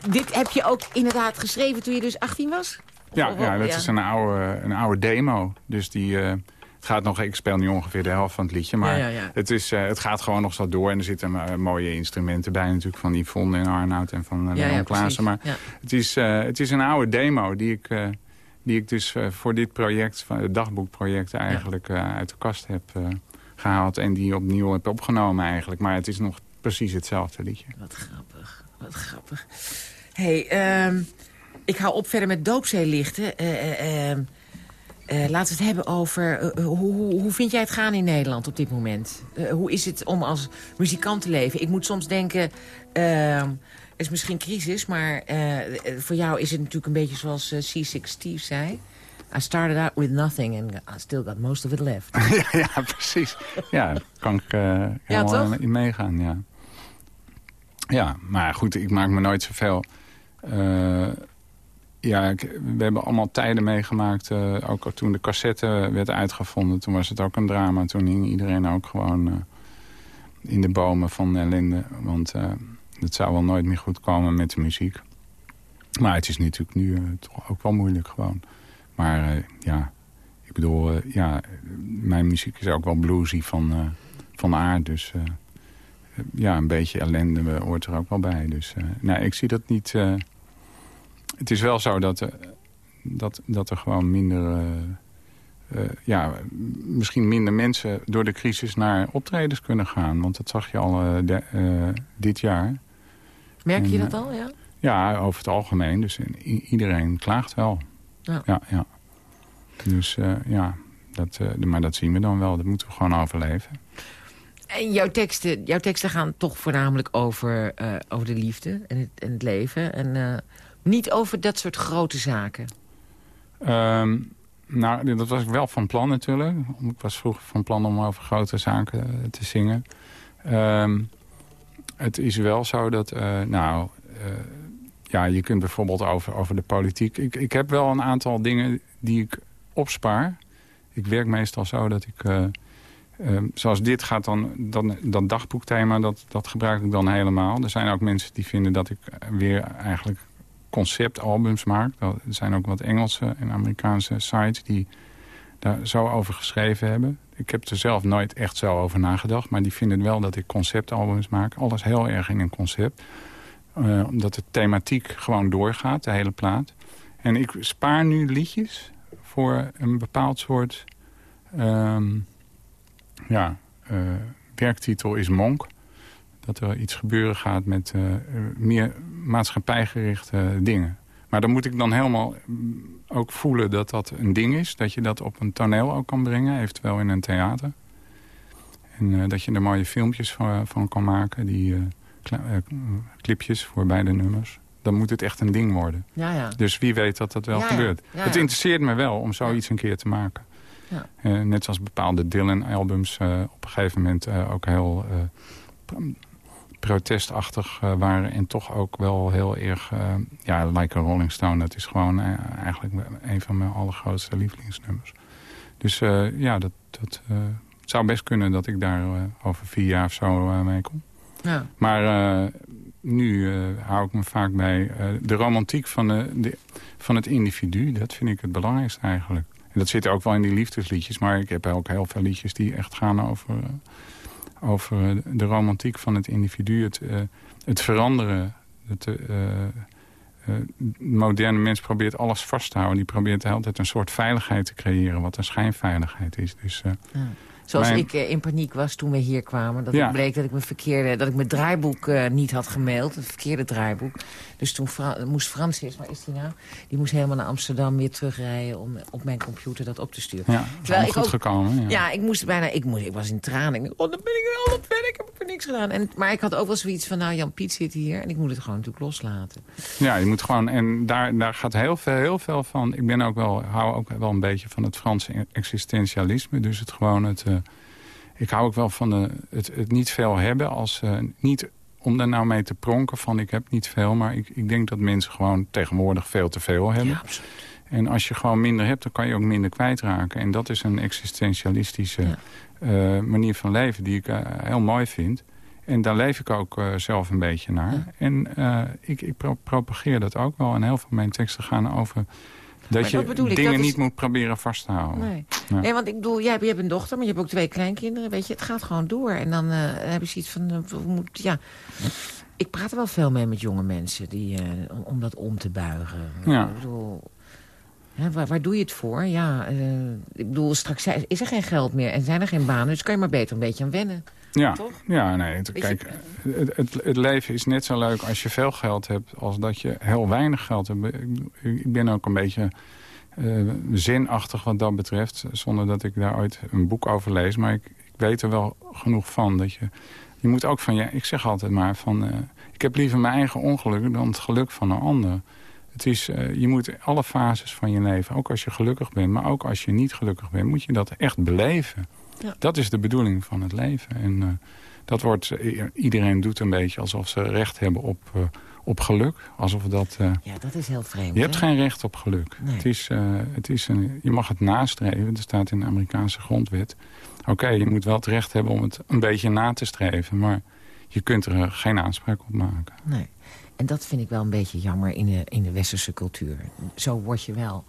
dit heb je ook inderdaad geschreven toen je dus 18 was? Ja, ja dat ja. is een oude, een oude demo. Dus die eh, het gaat nog... Ik speel nu ongeveer de helft van het liedje. Maar Ja, ja, ja. Het, is, eh, het gaat gewoon nog zo door. En er zitten eh, mooie instrumenten bij natuurlijk. Van Yvonne en Arnoud en van uh, Leon Klaassen. Maar het, is, het is een oude demo die ik, die ik dus voor dit project... van het dagboekproject eigenlijk uit de kast heb eh, gehaald. En die opnieuw heb opgenomen eigenlijk. Maar het is nog precies hetzelfde liedje. Wat grappig, wat grappig. hey, ehm, ik hou op verder met doopzeelichten. Eh, eh, ehm, eh, laten we het hebben over... eh, hoe, hoe, hoe vind jij het gaan in Nederland op dit moment? Eh, hoe is het om als muzikant te leven? Ik moet soms denken... ehm, het is misschien crisis, maar eh, eh, voor jou is het natuurlijk een beetje zoals eh, C6 Steve zei. I started out with nothing and I still got most of it left. ja, ja, precies. Ja, daar kan ik eh helemaal toch? in meegaan, ja. Ja, maar goed, ik maak me nooit zoveel... ja, we hebben allemaal tijden meegemaakt. eh, ook toen de cassette werd uitgevonden, toen was het ook een drama. Toen hing iedereen ook gewoon eh, in de bomen van ellende. Want eh, het zou wel nooit meer goed komen met de muziek. Maar het is natuurlijk nu toch ook wel moeilijk gewoon. Maar ja, ik bedoel, ja, mijn muziek is ook wel bluesy van, van aard. Dus ja, een beetje ellende hoort er ook wel bij. Dus nee, ik zie dat niet... het is wel zo dat, eh, dat, dat er gewoon minder... eh, eh, ja, misschien minder mensen door de crisis naar optredens kunnen gaan. Want dat zag je al de- dit jaar. Merk je En, dat al, ja? Ja, over het algemeen. Dus iedereen klaagt wel. Ja. ja, ja. Dus ja, dat, maar dat zien we dan wel. Dat moeten we gewoon overleven. En jouw teksten, jouw teksten gaan toch voornamelijk over, over de liefde en het, en het leven. En niet over dat soort grote zaken. Ehm, nou, dat was ik wel van plan natuurlijk. Ik was vroeger van plan om over grote zaken eh, te zingen. Ehm, het is wel zo dat, eh, nou, eh, ja, je kunt bijvoorbeeld over, over de politiek. Ik, ik heb wel een aantal dingen die ik opspaar. Ik werk meestal zo dat ik, eh, eh, zoals dit gaat dan, dan, dat dagboekthema, dat, dat gebruik ik dan helemaal. Er zijn ook mensen die vinden dat ik weer eigenlijk conceptalbums maak. Er zijn ook wat Engelse en Amerikaanse sites die daar zo over geschreven hebben. Ik heb er zelf nooit echt zo over nagedacht. Maar die vinden wel dat ik conceptalbums maak. Alles heel erg in een concept. Eh, omdat de thematiek gewoon doorgaat, de hele plaat. En ik spaar nu liedjes voor een bepaald soort... ehm, ja, eh, werktitel is Monk. Dat er iets gebeuren gaat met eh, eh, meer maatschappijgerichte dingen. Maar dan moet ik dan helemaal mm, ook voelen dat dat een ding is. Dat je dat op een toneel ook kan brengen, eventueel in een theater. En eh, dat je er mooie filmpjes van, van kan maken, die eh, eh, clipjes voor beide nummers. Dan moet het echt een ding worden. Ja, ja. Dus wie weet dat dat wel Ja, gebeurt. Het interesseert me wel om zoiets een keer te maken. Ja. Eh, net zoals bepaalde Dylan-albums eh, op een gegeven moment eh, ook heel eh, protestachtig eh, waren. En toch ook wel heel erg, eh, ja, Like a Rolling Stone. Dat is gewoon eh, eigenlijk een van mijn allergrootste lievelingsnummers. Dus ja, dat, dat het zou best kunnen dat ik daar over vier jaar of zo mee kom. ja. Maar nu hou ik me vaak bij de romantiek van, de, van het individu. Dat vind ik het belangrijkste eigenlijk. En dat zit ook wel in die liefdesliedjes. Maar ik heb ook heel veel liedjes die echt gaan over, over de romantiek van het individu. Het, het veranderen. Het, de moderne mens probeert alles vast te houden. Die probeert altijd een soort veiligheid te creëren. Wat een schijnveiligheid is. Dus, ja. Zoals ik in paniek was toen we hier kwamen. Dat ja. bleek dat ik mijn verkeerde, dat ik mijn draaiboek uh, niet had gemaild. Het verkeerde draaiboek. Dus toen Fra moest Francis, waar is die nou? Die moest helemaal naar Amsterdam weer terugrijden om op mijn computer dat op te sturen. Ja, Terwijl ik goed ook, gekomen. Ja. ja. ik moest bijna, ik, moest, ik was in tranen. Ik oh, dan ben ik al op werk, heb ik voor niks gedaan. En, maar ik had ook wel zoiets van, nou Jan Piet zit hier en ik moet het gewoon natuurlijk loslaten. Ja, je moet gewoon, en daar, daar gaat heel veel, heel veel van. Ik ben ook wel, hou ook wel een beetje van het Franse existentialisme. Dus het gewoon het... Uh, ik hou ook wel van de, het, het niet veel hebben. Als, uh, niet om daar nou mee te pronken van ik heb niet veel. Maar ik, ik denk dat mensen gewoon tegenwoordig veel te veel hebben. Ja, en als je gewoon minder hebt, dan kan je ook minder kwijtraken. En dat is een existentialistische uh, manier van leven die ik uh, heel mooi vind. En daar leef ik ook uh, zelf een beetje naar. En ik, ik pro propageer dat ook wel. En heel veel van mijn teksten gaan over dat je dingen niet moet proberen vast te houden. Nee. nee, want ik bedoel, jij hebt, je hebt een dochter, maar je hebt ook twee kleinkinderen. Weet je, het gaat gewoon door. En dan uh, heb je zoiets van, uh, moet, ja... Ik praat er wel veel mee met jonge mensen die, uh, om, dat om te buigen. Ja. Ik bedoel, hè, waar, waar, doe je het voor? Ja, ik bedoel, straks is er geen geld meer en zijn er geen banen. Dus kan je maar beter een beetje aan wennen. Ja, ja nee. kijk, het, het, het, leven is net zo leuk als je veel geld hebt... als dat je heel weinig geld hebt. Ik, ben ook een beetje uh, zinachtig wat dat betreft... zonder dat ik daar ooit een boek over lees. Maar ik, ik weet er wel genoeg van. Dat je, je moet ook van... Ja, ik zeg altijd maar van... Uh, ik heb liever mijn eigen ongeluk dan het geluk van een ander. Het is, uh, je moet alle fases van je leven, ook als je gelukkig bent... maar ook als je niet gelukkig bent, moet je dat echt beleven. Ja. Dat is de bedoeling van het leven. En uh, dat wordt, uh, iedereen doet een beetje alsof ze recht hebben op, uh, op geluk. Alsof dat... ja, dat is heel vreemd. Je hebt geen recht op geluk. Nee. Het is, het is een, je mag het nastreven. Dat staat in de Amerikaanse grondwet. Oké, je moet wel het recht hebben om het een beetje na te streven. Maar je kunt er geen aanspraak op maken. Nee. En dat vind ik wel een beetje jammer in de, in de westerse cultuur. Zo word je wel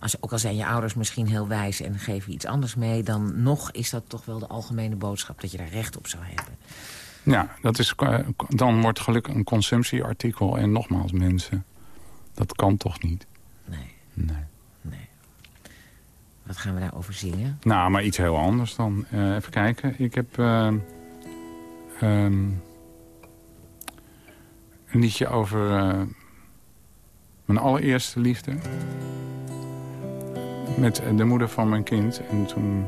als, ook al zijn je ouders misschien heel wijs en geven iets anders mee... dan nog is dat toch wel de algemene boodschap dat je daar recht op zou hebben. Ja, dat is, dan wordt geluk een consumptieartikel. En nogmaals, mensen, dat kan toch niet? Nee. Nee. nee. Wat gaan we daarover zingen? Nou, maar iets heel anders dan. Uh, even kijken. Ik heb uh, um, een liedje over uh, mijn allereerste liefde met de moeder van mijn kind. En toen...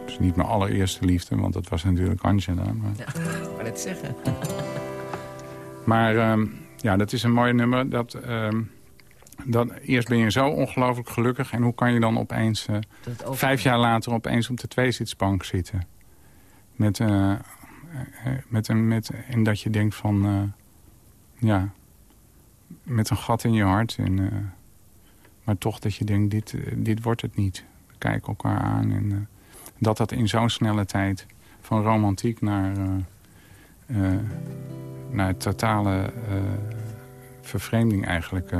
Het is niet mijn allereerste liefde, want dat was natuurlijk Angela. Maar... Ja, maar dat zeggen. maar um, ja, dat is een mooi nummer. Dat, um, dat, eerst ben je zo ongelooflijk gelukkig. En hoe kan je dan opeens, uh, vijf jaar later, opeens op de tweezitsbank zitten? Met, uh, met, een, met, en dat je denkt van... Uh, ja, met een gat in je hart. En, maar toch dat je denkt, dit, eh, dit wordt het niet. We kijken elkaar aan. En uh, dat dat in zo'n snelle tijd van romantiek naar, naar totale vervreemding eigenlijk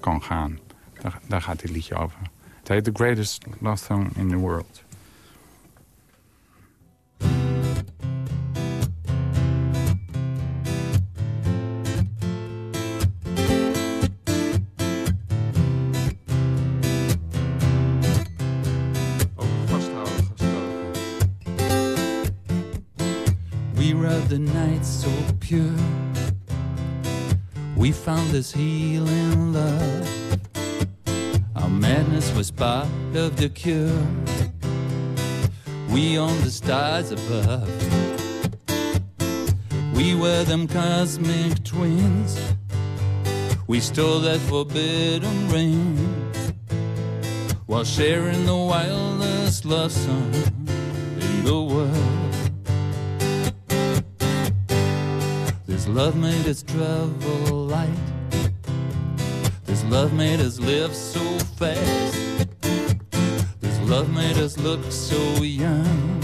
kan gaan. Daar, daar gaat dit liedje over. Het heet The Greatest Love Song in the World. This healing love. Our madness was part of the cure. We owned the stars above. We were them cosmic twins. We stole that forbidden rain while sharing the wildest love song in the world. This love made us travel light. Love made us live so fast. This love made us look so young.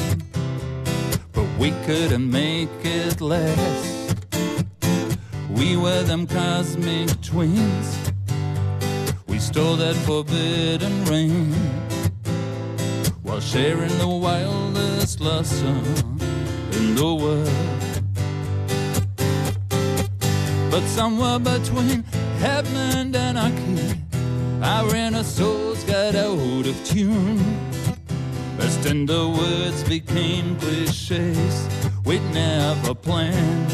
But we couldn't make it last. We were them cosmic twins. We stole that forbidden rain while sharing the wildest love song in the world. But somewhere between heaven and anarchy, our inner souls got out of tune. As tender words became cliches we'd never planned.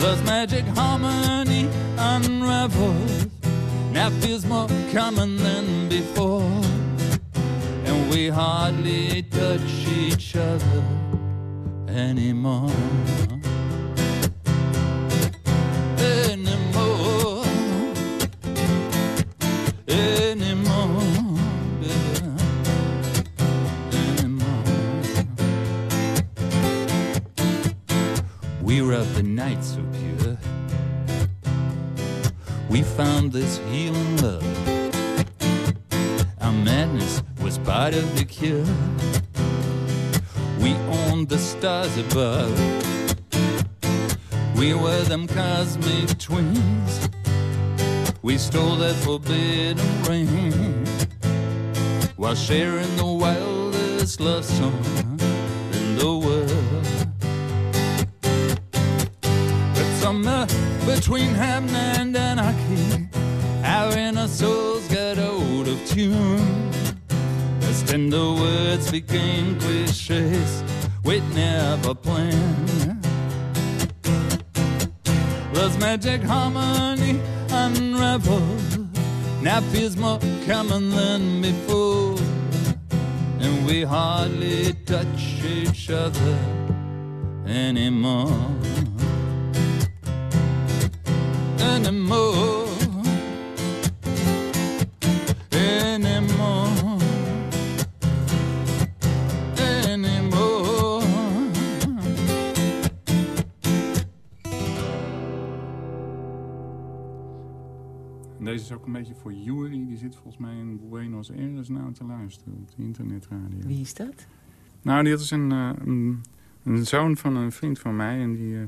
Love's magic harmony unraveled. Now feels more common than before. And we hardly touch each other. Anymore. We found this healing love. Our madness was part of the cure. We owned the stars above. We were them cosmic twins. We stole that forbidden rain while sharing the wildest love song in the world. Between heaven and anarchy, our inner souls got out of tune. As tender words became cliches we'd never planned. Love's magic harmony unravels. Now feels more common than before. And we hardly touch each other anymore. Anymore. Anymore. Anymore. En deze is ook een beetje voor Yuri. Die zit volgens mij in Buenos Aires nou te luisteren op de internetradio. Wie is dat? Nou, die is een, eh, een, een zoon van een vriend van mij. En die, eh,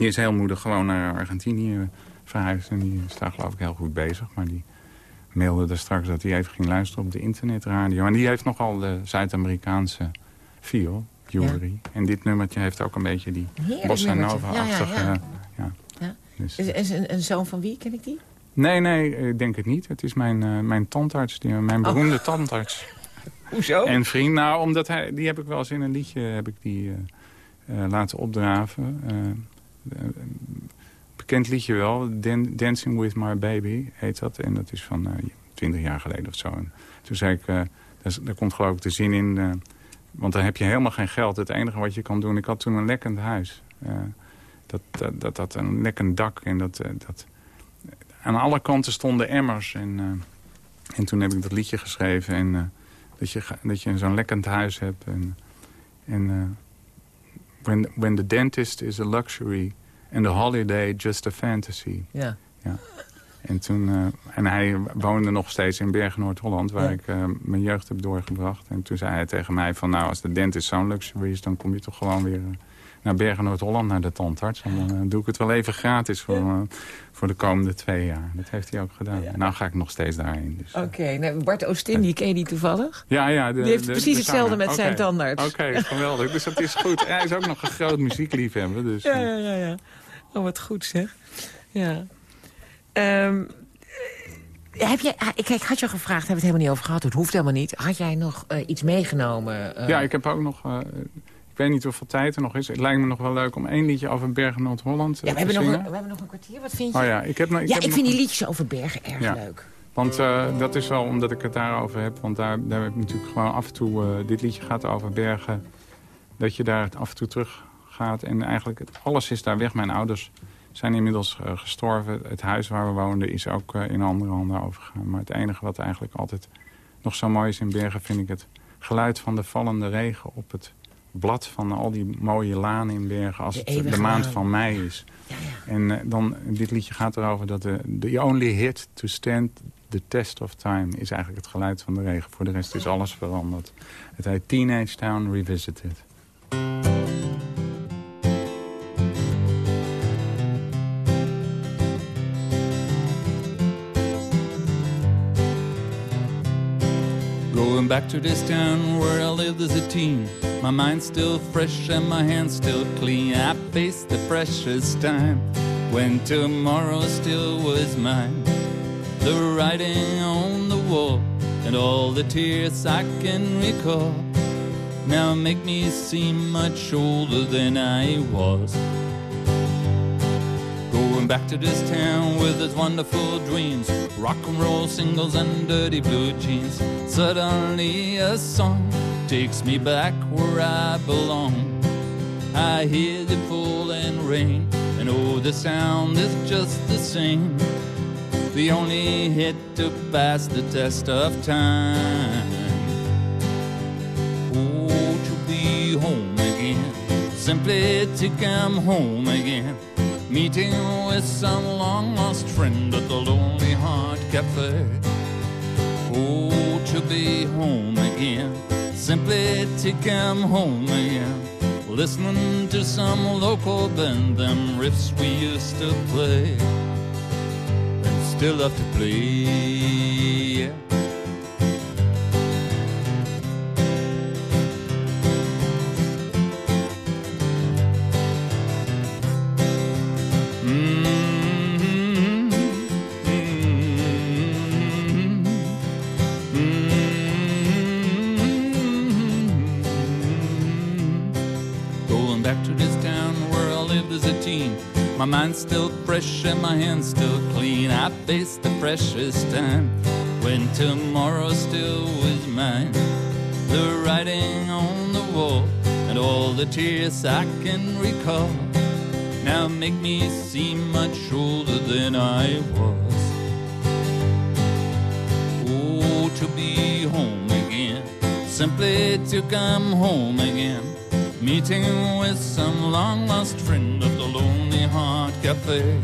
die is heel moedig gewoon naar Argentinië verhuisd. En die is daar geloof ik heel goed bezig. Maar die mailde er straks dat hij even ging luisteren op de internetradio. En die heeft nogal de Zuid-Amerikaanse feel, Yuri. En dit nummertje heeft ook een beetje die Heerlijk bossa nova-achtige... Ja, ja, ja. Dus- Is, een zoon van wie, ken ik die? Nee, nee, ik denk het niet. Het is mijn, eh, mijn tandarts, die, mijn Oh. beroemde tandarts. Hoezo? En vriend, nou, omdat hij, die heb ik wel eens in een liedje heb ik die, eh, eh, laten opdraven. Eh, eh, bekend liedje wel, Dan- Dancing with My Baby heet dat. En dat is van twintig jaar geleden of zo. En toen zei ik, eh, daar, daar komt geloof ik de zin in... eh, want dan heb je helemaal geen geld. Het enige wat je kan doen... Ik had toen een lekkend huis. Eh, dat, dat, dat had een lekkend dak. En dat, eh, dat, aan alle kanten stonden emmers. En, eh, en toen heb ik dat liedje geschreven. En eh, dat je, dat je zo'n lekkend huis hebt. En, en eh, when, when the dentist is a luxury... and the holiday just a fantasy. Ja. En, toen, eh, en hij woonde nog steeds in Bergen, Noord-Holland... waar Ja. ik eh, mijn jeugd heb doorgebracht. En toen zei hij tegen mij van... nou, als de dentist zo'n luxury is... dan kom je toch gewoon weer eh, naar Bergen, Noord-Holland... naar de tandarts. En dan eh, doe ik het wel even gratis voor, eh, voor de komende twee jaar. Dat heeft hij ook gedaan. Nou ga ik nog steeds daarheen. Dus. Oké, nou, Bart Oostindie, ken je die toevallig? Ja, ja. De, Die heeft de- precies de hetzelfde met zijn tandarts. Oké, geweldig. Dus dat is goed. Hij is ook nog een groot muziekliefhebber. Dus, Ja, eh, ja, ja. ja. Oh, wat goed zeg. Ja. Ehm, eh, heb jij, ah, kijk, had je gevraagd, hebben we het helemaal niet over gehad. Het hoeft helemaal niet. Had jij nog eh, iets meegenomen? eh, Ja, ik heb ook nog... eh, ik weet niet hoeveel tijd er nog is. Het lijkt me nog wel leuk om één liedje over Bergen Noord-Holland eh, Ja, we, te hebben nog een, we hebben nog een kwartier. Wat vind je? Oh ja, ik heb. Ik ja, heb ik nog vind die liedjes over bergen erg Ja. leuk. Want eh, dat is wel omdat ik het daarover heb. Want daar, daar heb ik natuurlijk gewoon af en toe... eh, dit liedje gaat over bergen. Dat je daar af en toe terug gaat. En eigenlijk het, alles is daar weg. Mijn ouders zijn inmiddels gestorven. Het huis waar we woonden is ook in andere handen overgegaan. Maar het enige wat eigenlijk altijd nog zo mooi is in bergen... vind ik het geluid van de vallende regen op het blad van al die mooie lanen in bergen... als De het de maand van mei is. Ja, ja. En eh, dan, dit liedje gaat erover dat de the only hit to stand the test of time is eigenlijk het geluid van de regen. Voor de rest is alles veranderd. Het heet Teenage Town Revisited. Going back to this town where I lived as a teen. My mind's still fresh and my hands still clean. I faced the freshest time when tomorrow still was mine. The writing on the wall and all the tears I can recall now make me seem much older than I was. Back to this town with its wonderful dreams, rock and roll singles and dirty blue jeans. Suddenly a song takes me back where I belong. I hear the fall and rain, and oh, the sound is just the same. The only hit to pass the test of time. Oh, to be home again, simply to come home again. Meeting with some long lost friend at the Lonely Heart Cafe. Oh, to be home again, simply to come home again. Listening to some local band, them riffs we used to play. And still love to play. Mind's still fresh and my hands still clean. I faced the freshest time when tomorrow still was mine. The writing on the wall and all the tears I can recall now make me seem much older than I was. Oh, to be home again, simply to come home again. Meeting with some long lost friend at the Lonely Heart Cafe.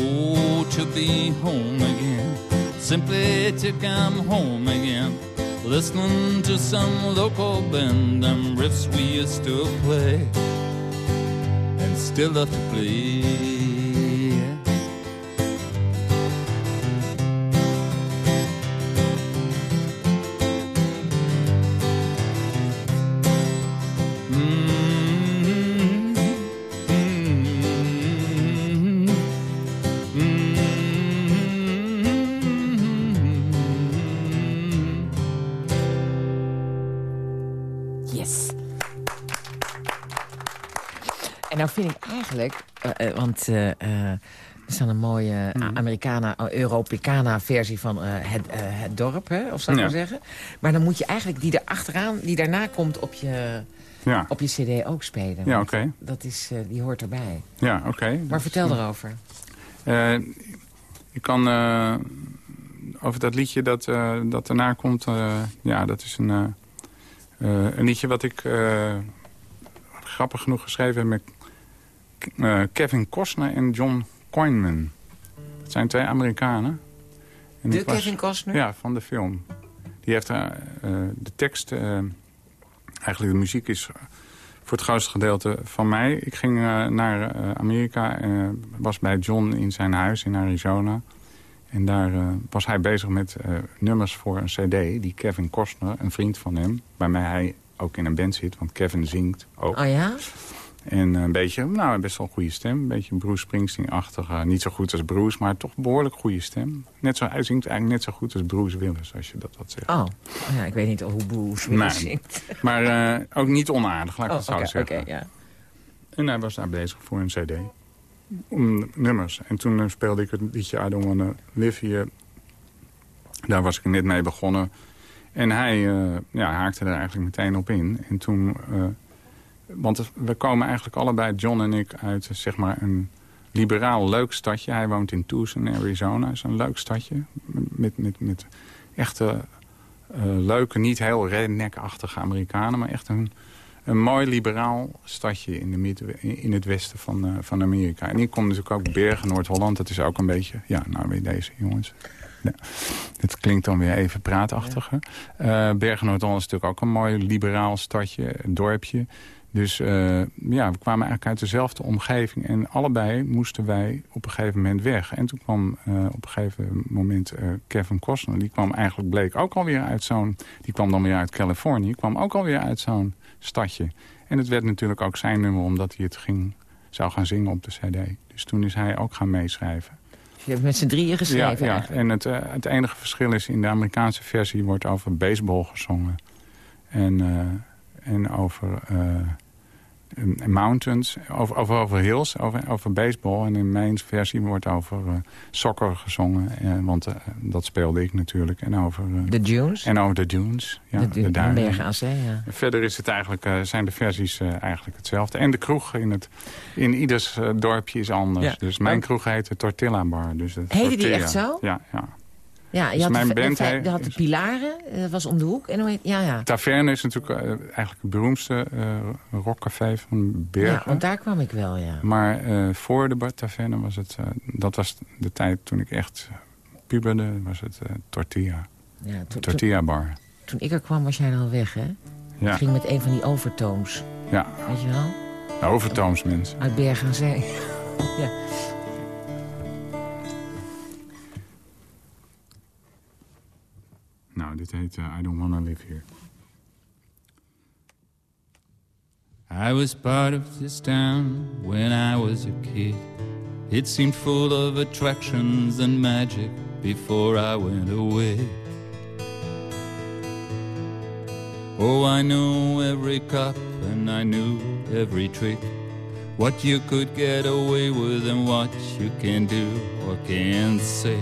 Oh, to be home again, simply to come home again. Listening to some local band, them riffs we used to play. And still love to play. Want eh, eh, er staat een mooie Mhm. Americana, eh, Europicana versie van eh, het, eh, het dorp, hè, of zou ik Ja. maar zeggen. Maar dan moet je eigenlijk die erachteraan, die daarna komt op je, Ja, op je cd ook spelen. ja oké. Dat is, eh, die hoort erbij. Ja, oké. Maar vertel erover. Eh, ik kan eh, over dat liedje dat, eh, dat daarna komt... eh, ja, dat is een, eh, eh, een liedje wat ik eh, grappig genoeg geschreven heb... met eh, Kevin Costner en John Coinman. Het zijn twee Amerikanen. En De was- Kevin Costner? Ja, van de film. Die heeft eh, eh, de tekst... eh, eigenlijk de muziek is voor het grootste gedeelte van mij. Ik ging eh, naar eh, Amerika en was bij John in zijn huis in Arizona. En daar eh, was hij bezig met eh, nummers voor een cd die Kevin Costner, een vriend van hem... waarmee hij ook in een band zit, want Kevin zingt ook. Oh ja? En een beetje, nou, best wel een goede stem. Een beetje Bruce Springsteen-achtig. eh, niet zo goed als Bruce, maar toch behoorlijk goede stem. Net zo, hij zingt eigenlijk net zo goed als Bruce Willis, als je dat wat zegt. Oh, ja, ik weet niet hoe Bruce Willis Nee. zingt. Maar eh, ook niet onaardig, laat ik Oh, het zo oké, zeggen. oké, ja. En hij was daar bezig voor een cd. Om nummers. En toen eh, speelde ik het liedje I Don't Wanna Live Here. Daar was ik net mee begonnen. En hij eh, ja, haakte er eigenlijk meteen op in. En toen... eh, want we komen eigenlijk allebei, John en ik, uit eh, zeg maar een liberaal leuk stadje. Hij woont in Tucson, Arizona. Dat is een leuk stadje. Met, met, met echte eh, leuke, niet heel redneck-achtige Amerikanen. Maar echt een, een mooi liberaal stadje in, de midden, in het westen van, eh, van Amerika. En ik kom natuurlijk ook Bergen, Noord-Holland. Dat is ook een beetje, ja, nou weer deze jongens. Ja. Het klinkt dan weer even praatachtiger. Eh Bergen, Noord-Holland is natuurlijk ook een mooi liberaal stadje, een dorpje. Dus uh, ja, we kwamen eigenlijk uit dezelfde omgeving. En allebei moesten wij op een gegeven moment weg. En toen kwam uh, op een gegeven moment uh, Kevin Costner. Die kwam eigenlijk, bleek ook alweer uit zo'n... Die kwam dan weer uit Californië. kwam ook alweer uit zo'n stadje. En het werd natuurlijk ook zijn nummer omdat hij het ging, zou gaan zingen op de cd. Dus toen is hij ook gaan meeschrijven. Je hebt met z'n drieën geschreven Ja, ja. en het, het enige verschil is in de Amerikaanse versie wordt over baseball gezongen. En, en over mountains, over, over, over hills, over, over baseball. En in mijn versie wordt over soccer gezongen. want dat speelde ik natuurlijk. En over, de dunes? En over de dunes. Ja, de, de, de bergen aan zee, ja. Verder is het eigenlijk, zijn de versies eigenlijk hetzelfde. En de kroeg in, het, in ieders dorpje is anders. Ja. Dus mijn kroeg heet de Tortilla Bar. Dus tortilla. die echt zo? Ja, ja. Ja, je dus had, mijn de, band de, had de Pilaren, dat was om de hoek. En hoe ja, ja. Taverne is natuurlijk uh, eigenlijk het beroemdste uh, rockcafé van Bergen. Ja, want daar kwam ik wel, ja. Maar uh, voor de Taverne was het... dat was de tijd toen ik echt puberde, was het Tortilla. Ja, to tortilla bar. Toen ik er kwam was jij er al weg, hè? Ja. Ik ging met een van die overtoons. Ja. Weet je wel? Ja, overtoons mensen. Uit Bergen aan Zee. ja. Nou, dit heet uh, I Don't Wanna Live Here. I was part of this town when I was a kid. It seemed full of attractions and magic before I went away. Oh, I knew every cop and I knew every trick. What you could get away with and what you can do or can't say.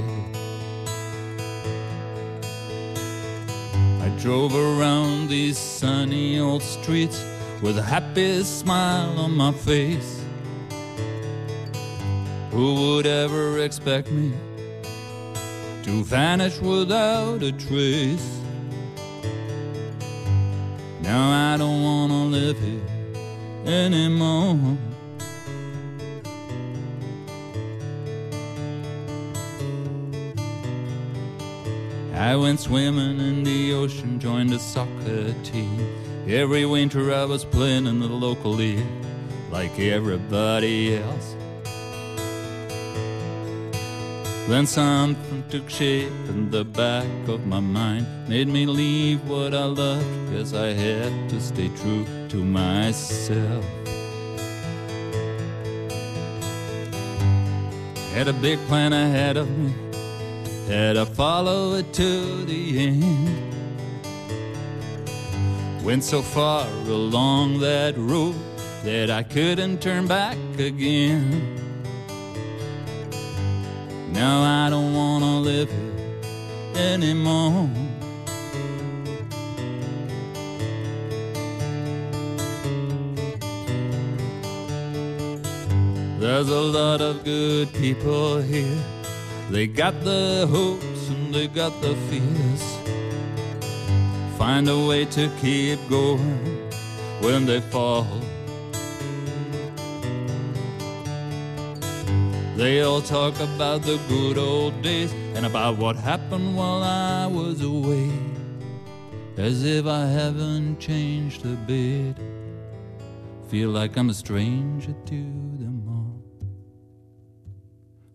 Drove around these sunny old streets with a happy smile on my face. Who would ever expect me to vanish without a trace? Now I don't wanna live here anymore. I went swimming in the ocean, joined a soccer team. Every winter I was playing in the local league, like everybody else. Then something took shape in the back of my mind, made me leave what I loved, cause I had to stay true to myself. Had a big plan ahead of me, had to follow it to the end. Went so far along that road that I couldn't turn back again. Now I don't wanna live here anymore. There's a lot of good people here. They got the hopes and they got the fears. Find a way to keep going when they fall. They all talk about the good old days and about what happened while I was away. As if I haven't changed a bit. Feel like I'm a stranger to.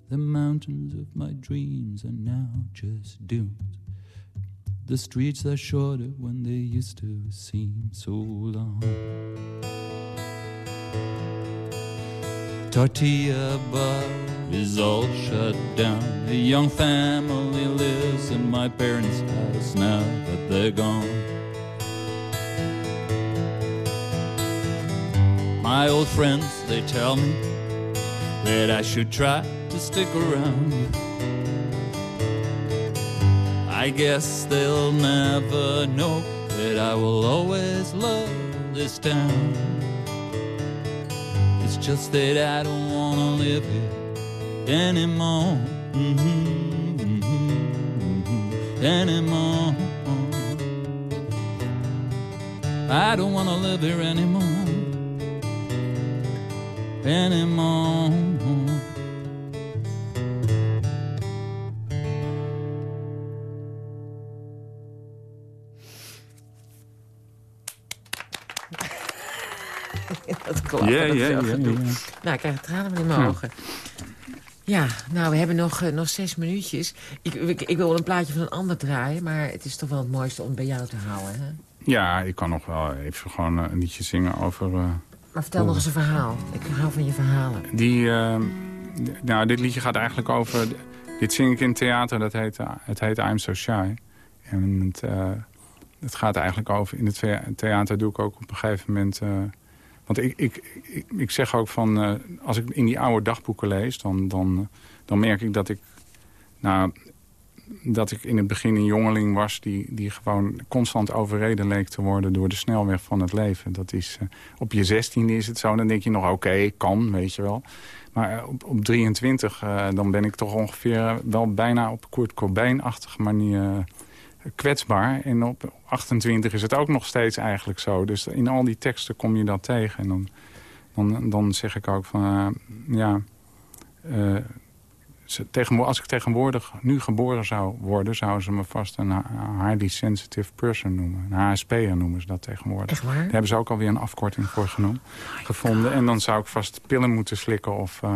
The mountains of my dreams are now just dunes. The streets are shorter when they used to seem so long. Tortilla bar is all shut down. A young family lives in my parents' house now that they're gone. My old friends, they tell me that I should try to stick around. I guess they'll never know that I will always love this town. It's just that I don't wanna live here anymore. Mm-hmm, mm-hmm, mm-hmm, anymore. I don't wanna live here anymore. Anymore. Ja, ja, ja. Nou, ik krijg tranen in mijn Ja. ogen. Ja, nou, we hebben nog, eh, nog zes minuutjes. Ik, ik, ik wil wel een plaatje van een ander draaien... maar het is toch wel het mooiste om bij jou te houden, hè? Ja, ik kan nog wel even gewoon eh, een liedje zingen over... eh, Maar vertel nog eens een verhaal. Ik hou van je verhalen. Die, eh, d- nou, dit liedje gaat eigenlijk over... Dit zing ik in theater, dat heet, het heet I'm So Shy. En het, het gaat eigenlijk over... In het thea- theater doe ik ook op een gegeven moment... want ik, ik, ik, ik zeg ook van... eh, als ik in die oude dagboeken lees... dan, dan, dan merk ik dat ik... Nou, dat ik in het begin een jongeling was... die, die gewoon constant overreden leek te worden... door de snelweg van het leven. Dat is, eh, op je zestiende is het zo. Dan denk je nog, oké, kan, weet je wel. Maar eh, op, op 23, eh, dan ben ik toch ongeveer wel bijna op Kurt Cobain-achtige manier kwetsbaar. En op 28 is het ook nog steeds eigenlijk zo. Dus in al die teksten kom je dat tegen. En dan, dan, dan zeg ik ook van, eh, ja... eh, ze, als ik tegenwoordig nu geboren zou worden... zouden ze me vast een highly sensitive person noemen. Een HSP'er noemen ze dat tegenwoordig. Echt waar? Daar hebben ze ook alweer een afkorting voor genoemd, gevonden. En dan zou ik vast pillen moeten slikken of... eh,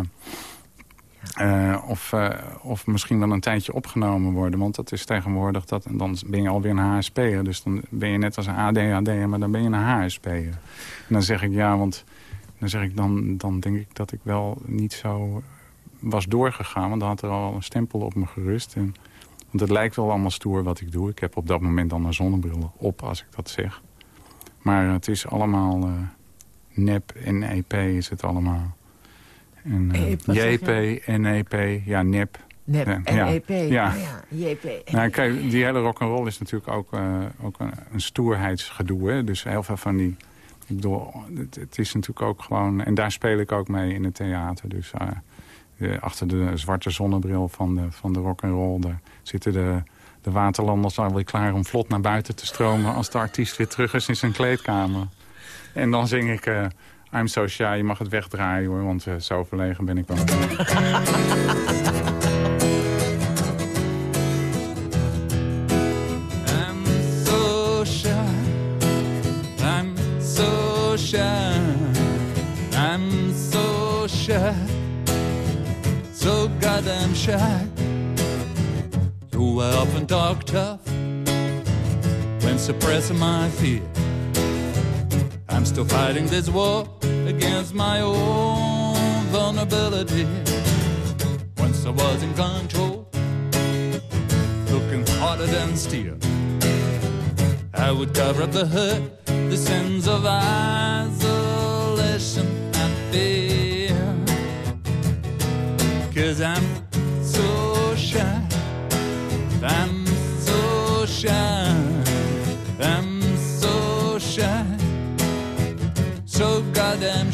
eh, of, eh, of misschien wel een tijdje opgenomen worden. Want dat is tegenwoordig, dat, en dan ben je alweer een HSP'er. Dus dan ben je net als een ADHD'er, maar dan ben je een HSP'er. En dan zeg ik ja, want dan, zeg ik, dan, dan denk ik dat ik wel niet zo was doorgegaan. Want dan had er al een stempel op me gerust. En, want het lijkt wel allemaal stoer wat ik doe. Ik heb op dat moment dan een zonnebril op als ik dat zeg. Maar het is allemaal eh, nep en EP is het allemaal. En, eh, Eh, JP, NEP, ja, nep. Nep, Ja, NEP. ja. Ja. Ja. ja, JP. Nou, kijk, die hele rock'n'roll is natuurlijk ook, eh, ook een, een stoerheidsgedoe. Hè? Dus heel veel van die... Ik bedoel, het, het is natuurlijk ook gewoon... En daar speel ik ook mee in het theater. Dus eh, achter de zwarte zonnebril van de, van de rock'n'roll... daar zitten de, de waterlanders alweer klaar om vlot naar buiten te stromen... als de artiest weer terug is in zijn kleedkamer. En dan zing ik... I'm so shy, je mag het wegdraaien hoor, want eh, zo verlegen ben ik wel. I'm so shy. So goddamn shy. So I often talk tough when suppressing my fear. I'm still fighting this war against my own vulnerability. Once I was in control looking harder than steel. I would cover up the hurt, the sins of isolation and fear. Cause I'm so shy, I'm so shy,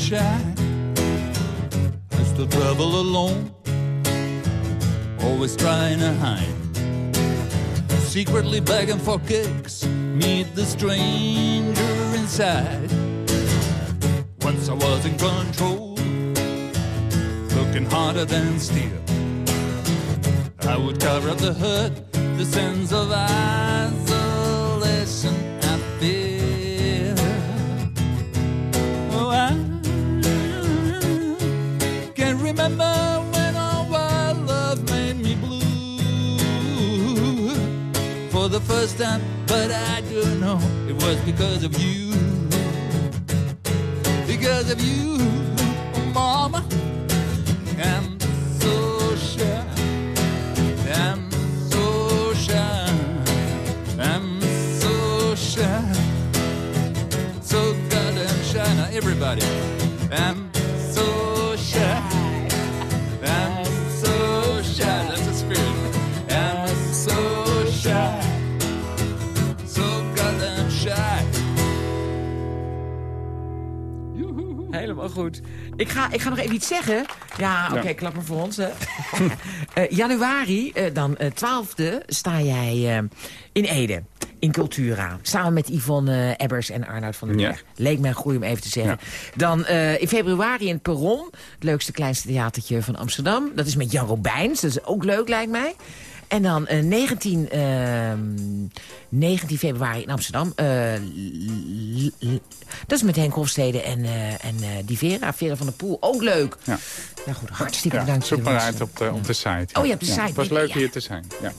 shy. I still travel alone, always trying to hide secretly begging for kicks. Meet the stranger inside. Once I was in control, looking harder than steel. I would cover up the hurt, the sins of isolation remember when our wild love made me blue for the first time, but I do know it was because of you. Because of you, goed. Ik ga, ik ga nog even iets zeggen. Ja, oké, Ja. klap maar voor ons. Hè. Eh, januari, eh, dan eh, 12e, sta jij eh, in Ede. In Cultura. Samen met Yvonne eh, Ebbers en Arnoud van den Ja. Berg. Leek mij goed om even te zeggen. Dan eh, in februari in het Perron. Het leukste kleinste theatertje van Amsterdam. Dat is met Jan Robijns. Dat is ook leuk, lijkt mij. En dan eh, 19, ehm, 19 februari in Amsterdam. eh, dat is met Henk Hofstede en, eh, en eh, die Vera, Vera van der Poel. Ook leuk. Ja. Nou goed, hartstikke Ja, bedankt. zoek voor maar de uit op de, op de site. Oh, je hebt de Ja, site. Het was leuk ja. hier te zijn. Ja.